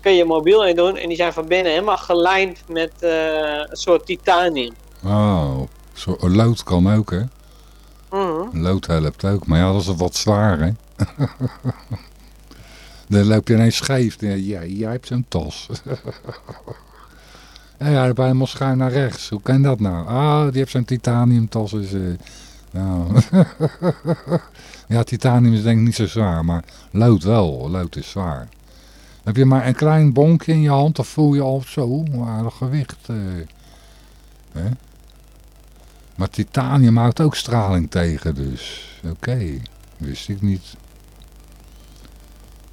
Kun je mobiel in doen en die zijn van binnen helemaal gelijnd met een soort titanium. Oh, zo, lood kan ook hè? Mm Lood helpt ook, maar ja dat is wat zwaar hè? Dan loop je ineens scheef. Ja, jij hebt zo'n tas. ja, ja, helemaal schuin naar rechts. Hoe kan dat nou? Ah, die heeft zo'n titanium tas. Dus, uh, nou. ja, titanium is denk ik niet zo zwaar, maar lood wel. Lood is zwaar. Heb je maar een klein bonkje in je hand, dan voel je al zo aardig gewicht. Uh, hè? Maar titanium houdt ook straling tegen, dus oké, wist ik niet.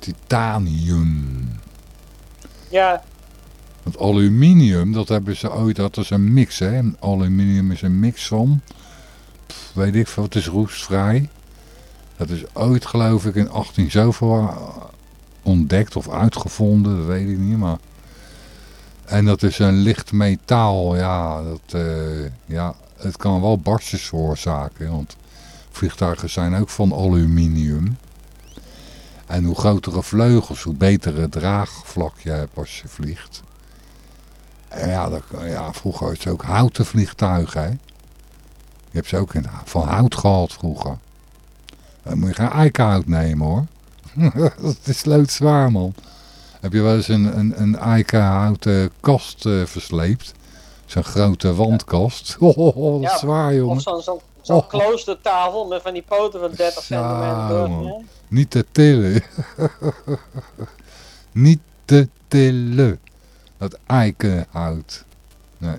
Titanium. Ja. Want aluminium, dat hebben ze ooit, dat is een mix hè. Aluminium is een mix van, weet ik veel, het is roestvrij. Dat is ooit geloof ik in 18 zoveel ontdekt of uitgevonden, dat weet ik niet, maar... En dat is een licht metaal, ja, dat, uh, ja, het kan wel barstjes veroorzaken, want vliegtuigen zijn ook van aluminium. En hoe grotere vleugels, hoe betere draagvlak je hebt als je vliegt. En ja, dat, ja vroeger had je ook houten vliegtuigen, hè. Je hebt ze ook in, van hout gehad vroeger. Dan moet je geen eikenhout nemen, hoor. dat is loodzwaar, man. Heb je wel eens een, een, een eikenhouten kast uh, versleept? Zo'n grote wandkast. Oh, oh, oh dat is zwaar, jongen. Of zo'n zo, zo oh. kloostertafel met van die poten van 30 centimeter. Niet te tillen. Niet te tillen. Dat eikenhout. Nee.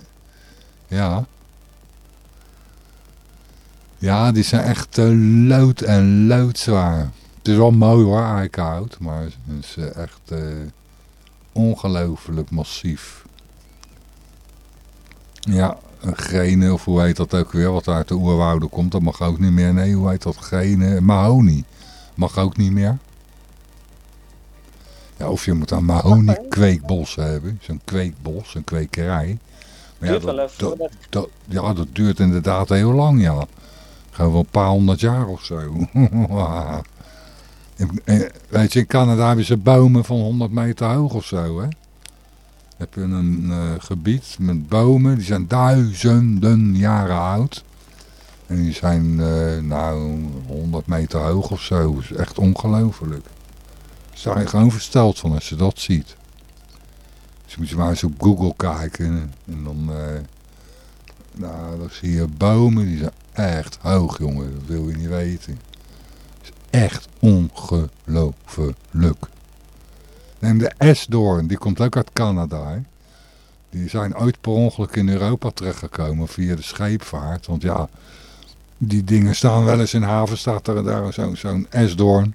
Ja. Ja, die zijn echt uh, lood en loodzwaar. Het is wel mooi hoor, eikenhout. Maar het is uh, echt uh, ongelooflijk massief. Ja, grenen, of hoe heet dat ook weer, wat uit de oerwouden komt, dat mag ook niet meer. Nee, hoe heet dat? Grenen, mahonie. Mag ook niet meer. Ja, of je moet een mahonie kweekbos hebben. Zo'n kweekbos, een kwekerij. Maar ja, dat, dat, ja, dat duurt inderdaad heel lang, ja. Gewoon wel een paar honderd jaar of zo. Weet je, in Canada hebben ze bomen van 100 meter hoog of zo, hè heb je een uh, gebied met bomen, die zijn duizenden jaren oud. En die zijn uh, nou 100 meter hoog of zo. Dat is echt ongelooflijk. Daar sta je gewoon versteld van als je dat ziet. Dus moet je maar eens op Google kijken. En dan, uh, nou, dan zie je bomen, die zijn echt hoog jongen. Dat wil je niet weten. Is echt ongelooflijk. En de esdoorn, die komt ook uit Canada. Hè? Die zijn ooit per ongeluk in Europa terechtgekomen via de scheepvaart. Want ja, die dingen staan wel eens in haven, staat er daar zo'n zo esdoorn.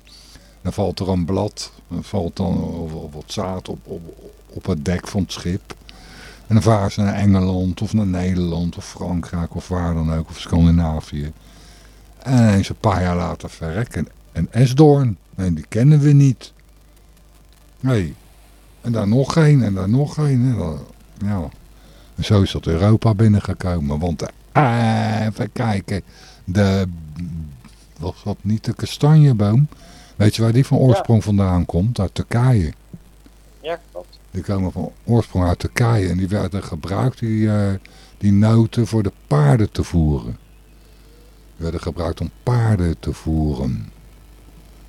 Dan valt er een blad, dan valt dan of, wat zaad op, op, op het dek van het schip. En dan varen ze naar Engeland of naar Nederland of Frankrijk of waar dan ook, of Scandinavië. En eens een paar jaar later verrekken een esdoorn. En die kennen we niet. Nee. En daar nog geen en daar nog geen. ja. En zo is dat Europa binnengekomen. Want uh, even kijken. De, was dat niet de kastanjeboom? Weet je waar die van oorsprong vandaan komt? Uit Turkije. Ja, klopt. Die komen van oorsprong uit Turkije. En die werden gebruikt, die, uh, die noten, voor de paarden te voeren. Die werden gebruikt om paarden te voeren.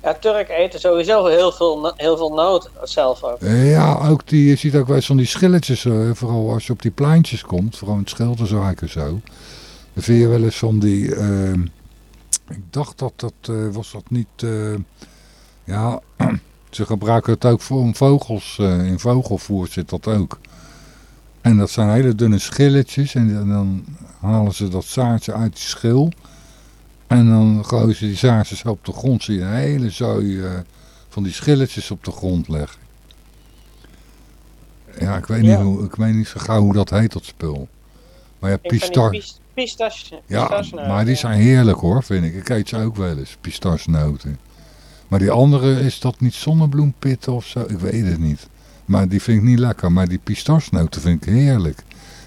Ja, Turk eten sowieso heel veel, heel veel noot zelf ook. Ja, ook die, je ziet ook wel eens van die schilletjes, uh, vooral als je op die pleintjes komt, vooral in het Schilderswijk en zo. Dan vind je wel eens van die, uh, ik dacht dat dat, uh, was dat niet, eh, ja, ze gebruiken het ook voor vogels, in vogelvoer zit dat ook. En dat zijn hele dunne schilletjes en dan halen ze dat zaadje uit die schil... En dan gooien ze die zaadjes op de grond. Zie je een hele zooi uh, van die schilletjes op de grond leggen. Ja, ik weet, Niet, hoe, ik weet niet zo gauw hoe dat heet, dat spul. Maar ja, pistar... Pistas, ja, maar die zijn heerlijk hoor, vind ik. Ik eet ze ook wel eens, pistasnoten. Maar die andere, is dat niet zonnebloempitten of zo? Ik weet het niet. Maar die vind ik niet lekker. Maar die pistasnoten vind ik heerlijk.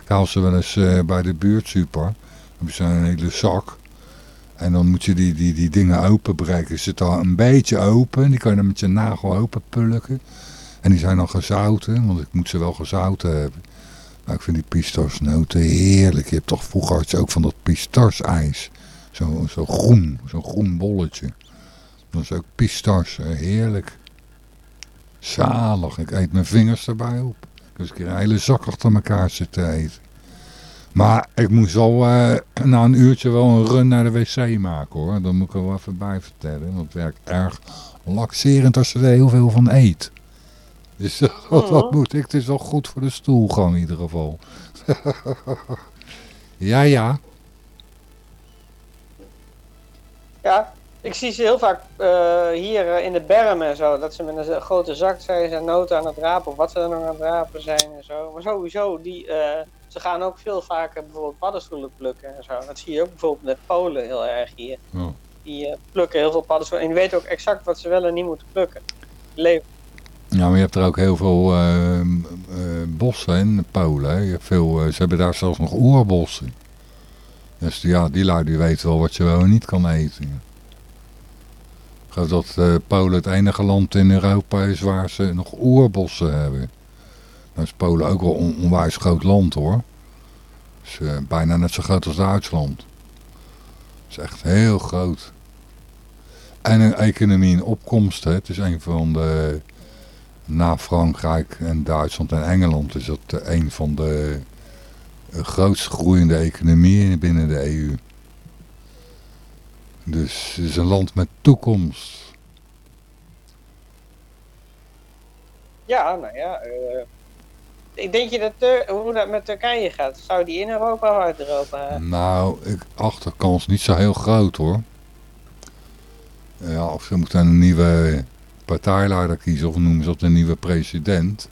Ik haal ze wel eens uh, bij de buurtsuper. Dan hebben ze een hele zak. En dan moet je die, die, die dingen openbreken. Ze zitten al een beetje open. Die kan je dan met je nagel open pulken. En die zijn dan gezouten. Want ik moet ze wel gezouten hebben. Maar ik vind die pistasnoten heerlijk. Je hebt toch vroeger ook van dat pistasijs. Zo, zo groen. Zo'n groen bolletje. Dat is ook pistas. Heerlijk. Zalig. Ik eet mijn vingers erbij op. Dus ik een hele zak achter elkaar zitten eten. Maar ik moest al uh, na een uurtje wel een run naar de wc maken hoor. Dat moet ik er wel even bij vertellen. Want het werkt erg laxerend als je er heel veel van eet. Dus wat, wat moet ik? Het is wel goed voor de stoelgang in ieder geval. ja, ja. Ja, ik zie ze heel vaak uh, hier uh, in de bermen en zo. Dat ze met een grote zak zijn en noten aan het rapen. Of wat ze dan nog aan het rapen zijn en zo. Maar sowieso, die, uh, ze gaan ook veel vaker bijvoorbeeld paddenstoelen plukken en zo. Dat zie je ook bijvoorbeeld met Polen heel erg hier. Oh. Die plukken heel veel paddenstoelen. En die weten ook exact wat ze wel en niet moeten plukken. Leven. Ja, maar je hebt er ook heel veel bossen in Polen. Je hebt veel, ze hebben daar zelfs nog oerbossen. Dus ja, die lui die weten wel wat je wel en niet kan eten geloof dat Polen het enige land in Europa is waar ze nog oerbossen hebben. Dan is Polen ook wel een onwijs groot land hoor. Is uh, bijna net zo groot als Duitsland. is echt heel groot. En een economie in opkomst. Hè. Het is een van de... Na Frankrijk en Duitsland en Engeland is dat uh, een van de grootst groeiende economieën binnen de EU. Dus het is een land met toekomst. Ja, nou ja. Ik denk je dat hoe dat met Turkije gaat. Zou die in Europa of uit Europa? Nou, ik achterkans niet zo heel groot hoor. Ja, of ze moeten een nieuwe partijleider kiezen of noemen ze dat een nieuwe president.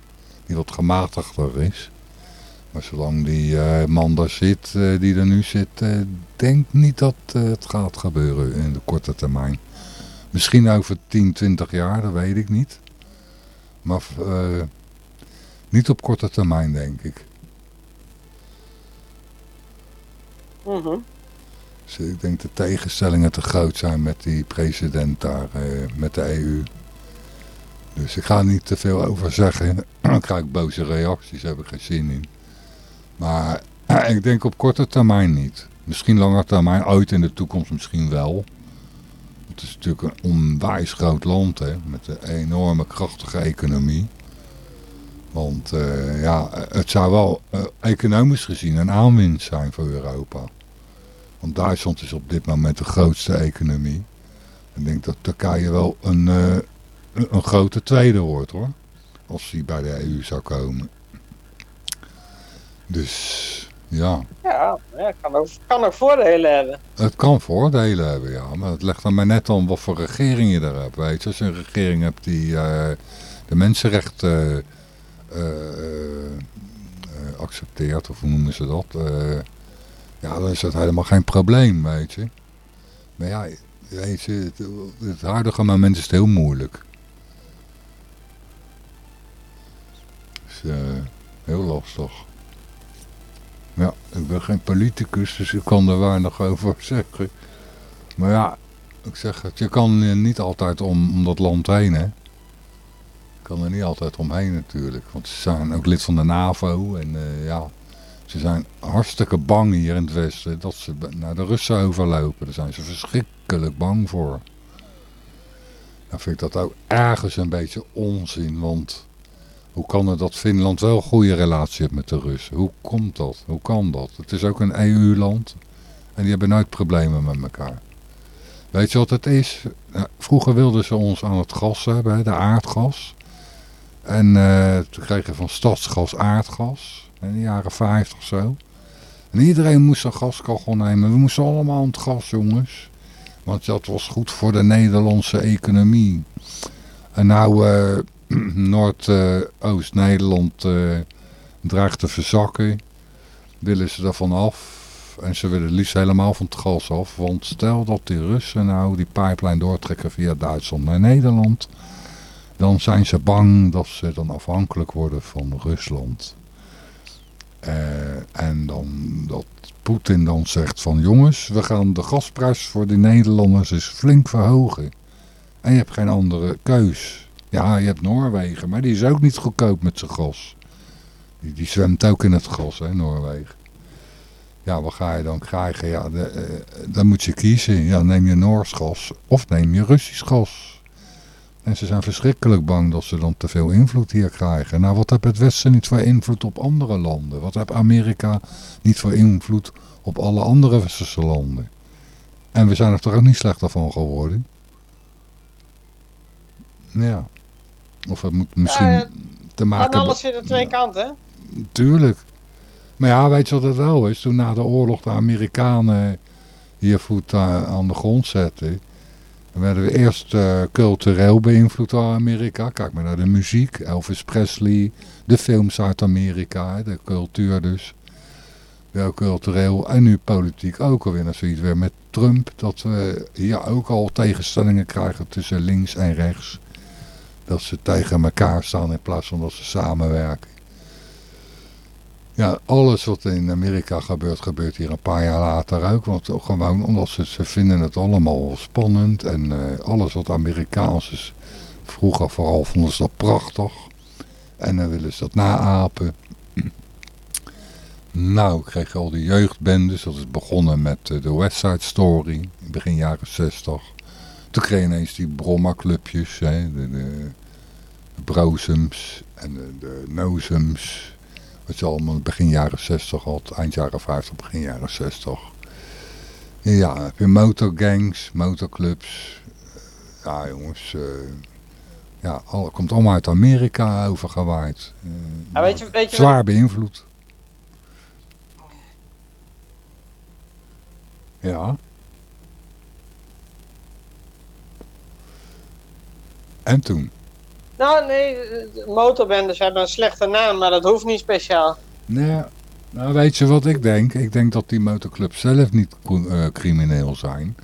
Die wat gematigder is. Maar zolang die uh, man daar zit, uh, die er nu zit, uh, denk niet dat het gaat gebeuren in de korte termijn. Misschien over 10, 20 jaar, dat weet ik niet. Maar niet op korte termijn, denk ik. Mhm. Dus ik denk de tegenstellingen te groot zijn met die president daar, met de EU. Dus ik ga er niet te veel over zeggen. Dan krijg ik boze reacties, heb ik geen zin in. Maar ik denk op korte termijn niet. Misschien langer termijn, ooit in de toekomst misschien wel. Het is natuurlijk een onwijs groot land, hè, met een enorme krachtige economie. Want uh, ja, het zou wel uh, economisch gezien een aanwinst zijn voor Europa. Want Duitsland is op dit moment de grootste economie. Ik denk dat Turkije wel een, uh, een grote tweede wordt hoor. Als die bij de EU zou komen. Dus ja. Ja, het kan ook, kan ook voordelen hebben. Het kan voordelen hebben, ja. Maar het legt dan maar net om wat voor regering je er hebt. Weet je. Als je een regering hebt die de mensenrechten accepteert, of hoe noemen ze dat? ja, dan is dat helemaal geen probleem, weet je. Maar ja, weet het, het huidige moment is het heel moeilijk. Dus heel lastig. Ja, ik ben geen politicus, dus ik kan er weinig over zeggen. Maar ja, ik zeg het, je kan niet altijd om, om dat land heen, hè. Kan er niet altijd omheen natuurlijk. Want ze zijn ook lid van de NAVO en uh, ja, ze zijn hartstikke bang hier in het Westen dat ze naar de Russen overlopen. Daar zijn ze verschrikkelijk bang voor. Dan vind ik dat ook ergens een beetje onzin, want hoe kan het dat Finland wel een goede relatie heeft met de Russen? Hoe komt dat? Hoe kan dat? Het is ook een EU-land. En die hebben nooit problemen met elkaar. Weet je wat het is? Nou, vroeger wilden ze ons aan het gas hebben, de aardgas. En uh, toen kregen we van stadsgas aardgas. In de jaren 50 of zo. En iedereen moest een gaskachel nemen. We moesten allemaal aan het gas, jongens. Want dat was goed voor de Nederlandse economie. En nou... Uh, Noord-Oost-Nederland uh, dreigt te verzakken. Willen ze ervan af. En ze willen liefst helemaal van het gas af. Want stel dat die Russen nou die pijplijn doortrekken via Duitsland naar Nederland. Dan zijn ze bang dat ze dan afhankelijk worden van Rusland. Uh, en dan dat Poetin dan zegt van jongens, we gaan de gasprijs voor de Nederlanders eens flink verhogen. En je hebt geen andere keus. Ja, je hebt Noorwegen, maar die is ook niet goedkoop met zijn gas. Die, die zwemt ook in het gas, hè, Noorwegen. Ja, wat ga je dan krijgen? Ja, de, uh, dan moet je kiezen. Ja, neem je Noors gas of neem je Russisch gas. En ze zijn verschrikkelijk bang dat ze dan te veel invloed hier krijgen. Nou, wat heeft het Westen niet voor invloed op andere landen? Wat heeft Amerika niet voor invloed op alle andere westerse landen? En we zijn er toch ook niet slechter van geworden? Ja. Of het moet misschien, te maken... Aan alles zit er twee kanten, Tuurlijk. Maar ja, weet je wat het wel is? Toen na de oorlog de Amerikanen hier voet aan de grond zetten... werden we eerst uh, cultureel beïnvloed door Amerika. Kijk maar naar de muziek, Elvis Presley, de films uit Amerika, de cultuur dus. Wel cultureel en nu politiek ook alweer. Dat zoiets weer met Trump, dat we hier ook al tegenstellingen krijgen tussen links en rechts. Dat ze tegen elkaar staan in plaats van dat ze samenwerken. Ja, alles wat in Amerika gebeurt, gebeurt hier een paar jaar later ook. Want gewoon omdat ze, vinden het allemaal spannend. En uh, alles wat Amerikaans is, vroeger vooral vonden ze dat prachtig. En dan willen ze dat naapen. Nou, kreeg al die jeugdbendes. Dat is begonnen met uh, de West Side Story, begin jaren 60. Toen kreeg je ineens die Bromma-clubjes, de, de, de en de, de Nozums. Wat je allemaal begin jaren 60 had, eind jaren 50, begin jaren 60. Ja, heb je motorgangs, motorclubs. Ja jongens, uh, ja, al, komt allemaal uit Amerika overgewaaid. Uh, ja, weet je, weet je zwaar wat... beïnvloed. Ja. En toen? Nou, nee, motorbendes hebben een slechte naam, maar dat hoeft niet speciaal. Nee, nou weet je wat ik denk? Ik denk dat die motorclubs zelf niet uh, crimineel zijn.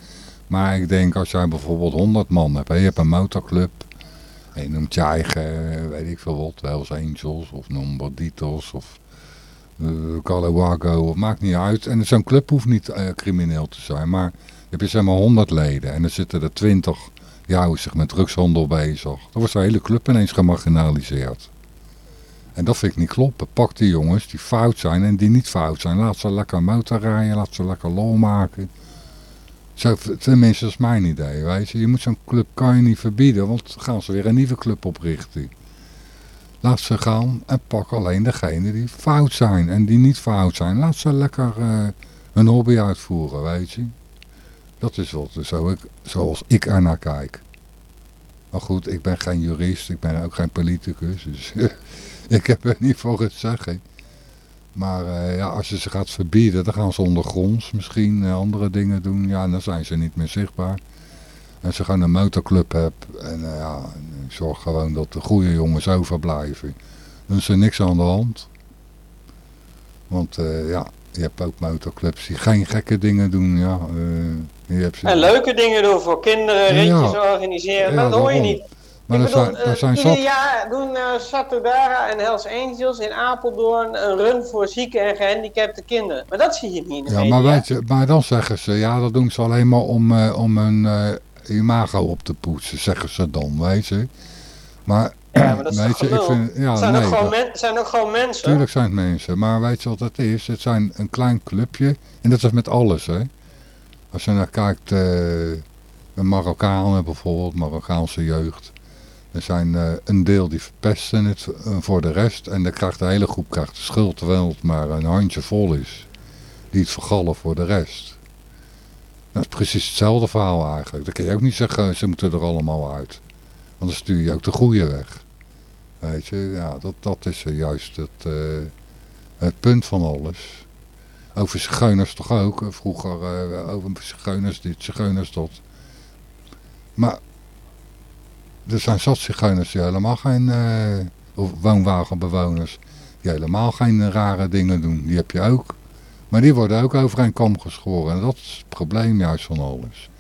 Maar ik denk als jij bijvoorbeeld 100 man hebt, je hebt een motorclub. En je noemt je eigen, weet ik veel wat, Angels of Non Banditos of uh, Calawago, maakt niet uit. En zo'n club hoeft niet crimineel te zijn, maar je zeg maar 100 leden en er zitten er 20 ja, hoe zich met drugshandel bezig. Dan wordt de hele club ineens gemarginaliseerd. En dat vind ik niet kloppen. Pak die jongens die fout zijn en die niet fout zijn. Laat ze lekker motor rijden, laat ze lekker lol maken. Tenminste, dat is mijn idee, weet je. Je moet zo'n club kan je niet verbieden, want gaan ze weer een nieuwe club oprichten. Laat ze gaan en pak alleen degene die fout zijn en die niet fout zijn. Laat ze lekker uh, hun hobby uitvoeren, weet je. Dat is wat, zo ik, zoals ik ernaar kijk. Maar goed, ik ben geen jurist, ik ben ook geen politicus, dus ik heb er niet voor het zeggen. Maar uh, ja, als je ze gaat verbieden, dan gaan ze ondergronds misschien uh, andere dingen doen. Ja, dan zijn ze niet meer zichtbaar. En ze gaan een motorclub hebben en uh, ja, zorg gewoon dat de goede jongens overblijven. Dan is er niks aan de hand. Want ja, je hebt ook motorclubs die geen gekke dingen doen. Ja, uh, je hebt en leuke dingen doen voor kinderen, ritjes organiseren. Ja, dat hoor je niet. Maar bedoel, zijn, er zijn ieder jaar doen uh, Satudara en Hells Angels in Apeldoorn een run voor zieke en gehandicapte kinderen. Maar dat zie je niet in Ja, maar, weet je, maar dan zeggen ze, ja dat doen ze alleen maar om, uh, om hun uh, imago op te poetsen, zeggen ze dan, weet je. Maar ja, maar dat is weet je, ik vind, ja, zijn, nee, ook gewoon zijn ook gewoon mensen. Tuurlijk zijn het mensen, maar weet je wat het is? Het zijn een klein clubje en dat is met alles, hè. Als je naar kijkt, uh, de Marokkanen bijvoorbeeld, Marokkaanse jeugd. Er zijn uh, een deel die verpesten het uh, voor de rest en dan krijgt de hele groep krijgt de schuld, terwijl het maar een handje vol is. Die het vergallen voor de rest. Dat is precies hetzelfde verhaal eigenlijk. Dan kun je ook niet zeggen, ze moeten er allemaal uit. Want dan stuur je ook de goede weg. Weet je, ja, dat, dat is juist het, uh, het punt van alles. Over zigeuners toch ook. Vroeger uh, over zigeuners dit, zigeuners dat. Maar er zijn zat zigeuners die helemaal geen... Of woonwagenbewoners die helemaal geen rare dingen doen. Die heb je ook. Maar die worden ook over een kam geschoren. En dat is het probleem juist van alles.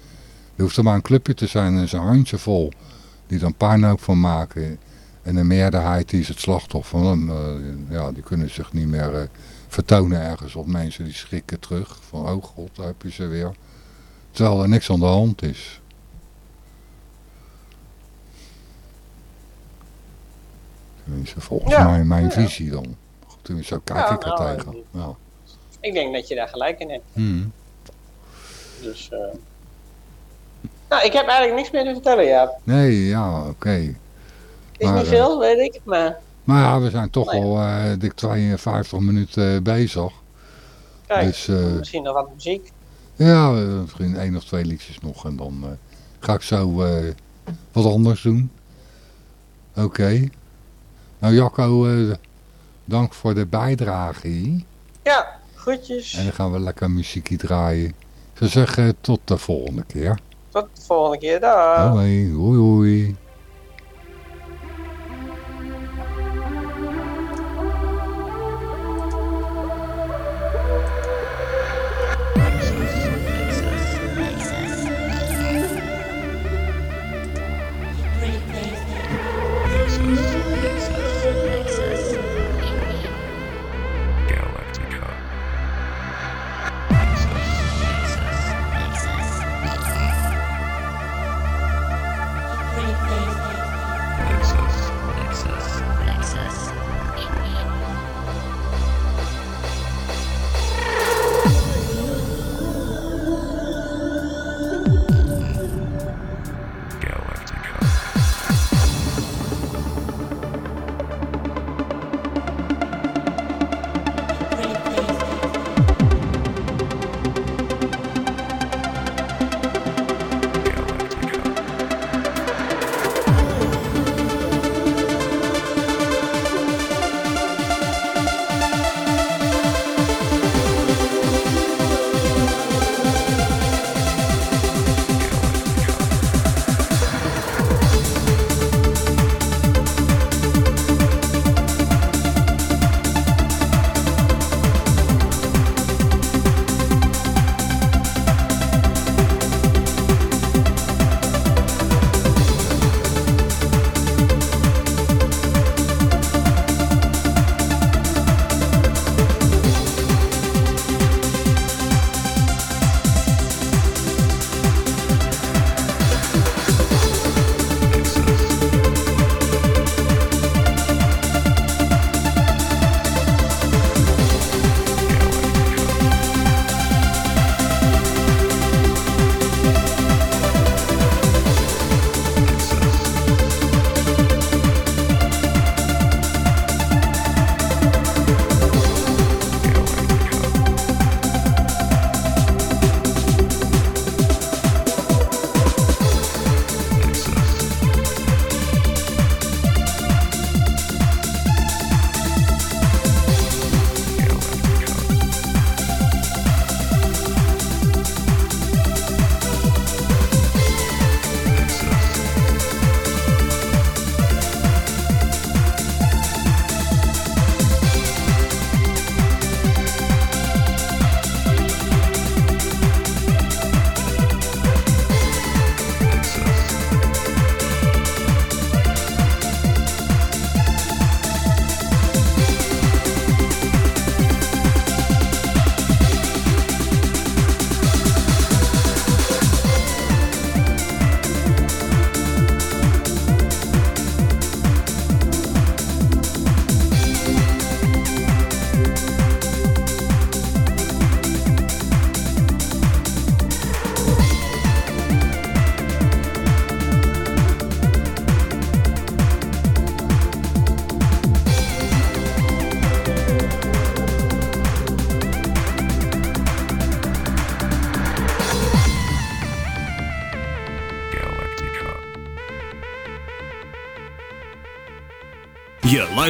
Er hoeft er maar een clubje te zijn en zijn handje vol die dan puinhoop van maken. En de meerderheid die is het slachtoffer. van. uh, ja, die kunnen zich niet meer uh, vertonen ergens. Of mensen die schrikken terug. Van oh god, daar heb je ze weer. Terwijl er niks aan de hand is. Tenminste, volgens ja. mij mijn visie dan. Tenminste, zo kijk ja, ik er nou, tegen. Ja. Ik denk dat je daar gelijk in hebt. Hmm. Dus... Uh... Nou, ik heb eigenlijk niks meer te vertellen, ja. Nee, ja, oké. Okay. Is maar, niet veel, weet ik, maar... Maar ja, we zijn toch al uh, dik 52 minuten uh, bezig. Kijk, dus, misschien nog wat muziek. Ja, misschien één of twee liedjes nog en dan ga ik zo wat anders doen. Oké. Okay. Nou Jacco, uh, dank voor de bijdrage. Ja, groetjes. En dan gaan we lekker muziekje draaien. Ze zeggen tot de volgende keer. Tot de volgende keer, dag. Hoi, hoi, hoi.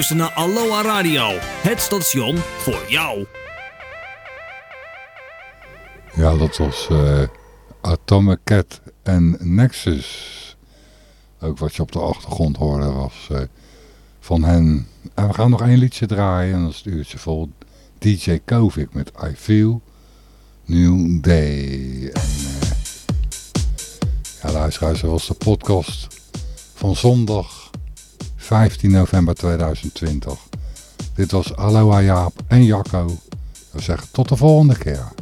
Luister naar Aloha Radio, het station voor jou. Ja, dat was uh, Atomic Cat en Nexus. Ook wat je op de achtergrond hoorde was uh, van hen. En we gaan nog één liedje draaien en dat is het uurtje vol. DJ Kovic met I Feel New Day. En, uh, ja, luisteraars, dat was de podcast van zondag 15 november 2020. Dit was Aloha Jaap en Jacco. We zeggen tot de volgende keer.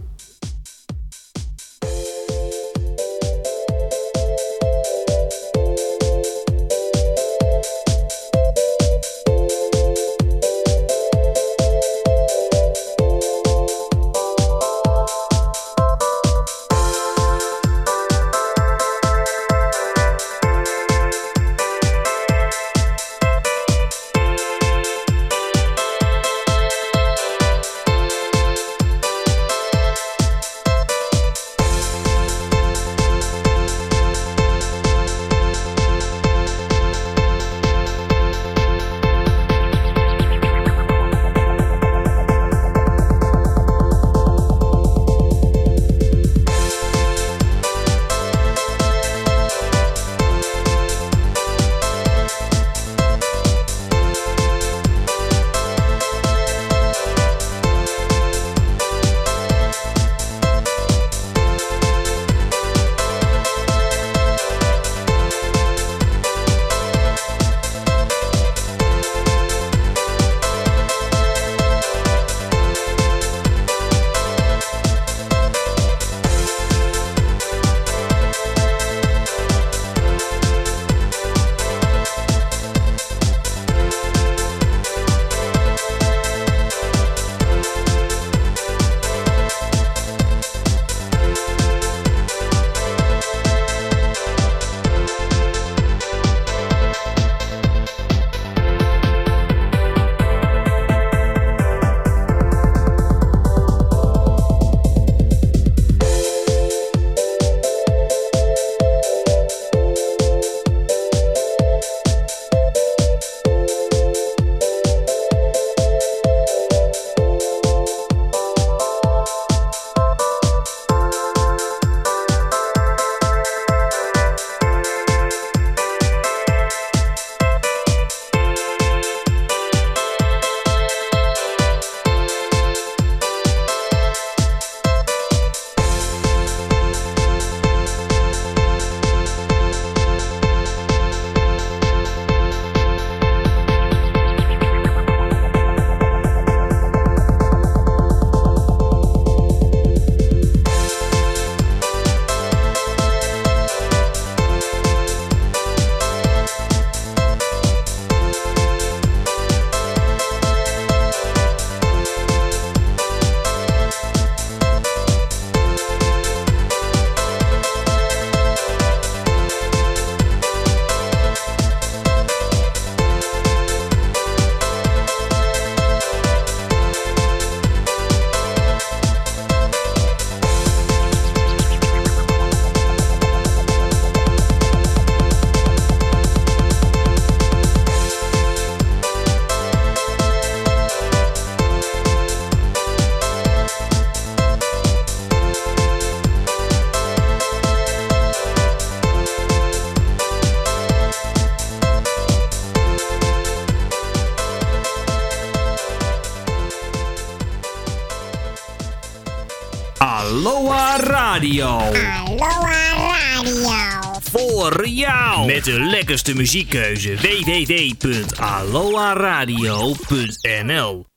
Radio. Aloha Radio. Voor jou. Met de lekkerste muziekkeuze www.aloha radio.nl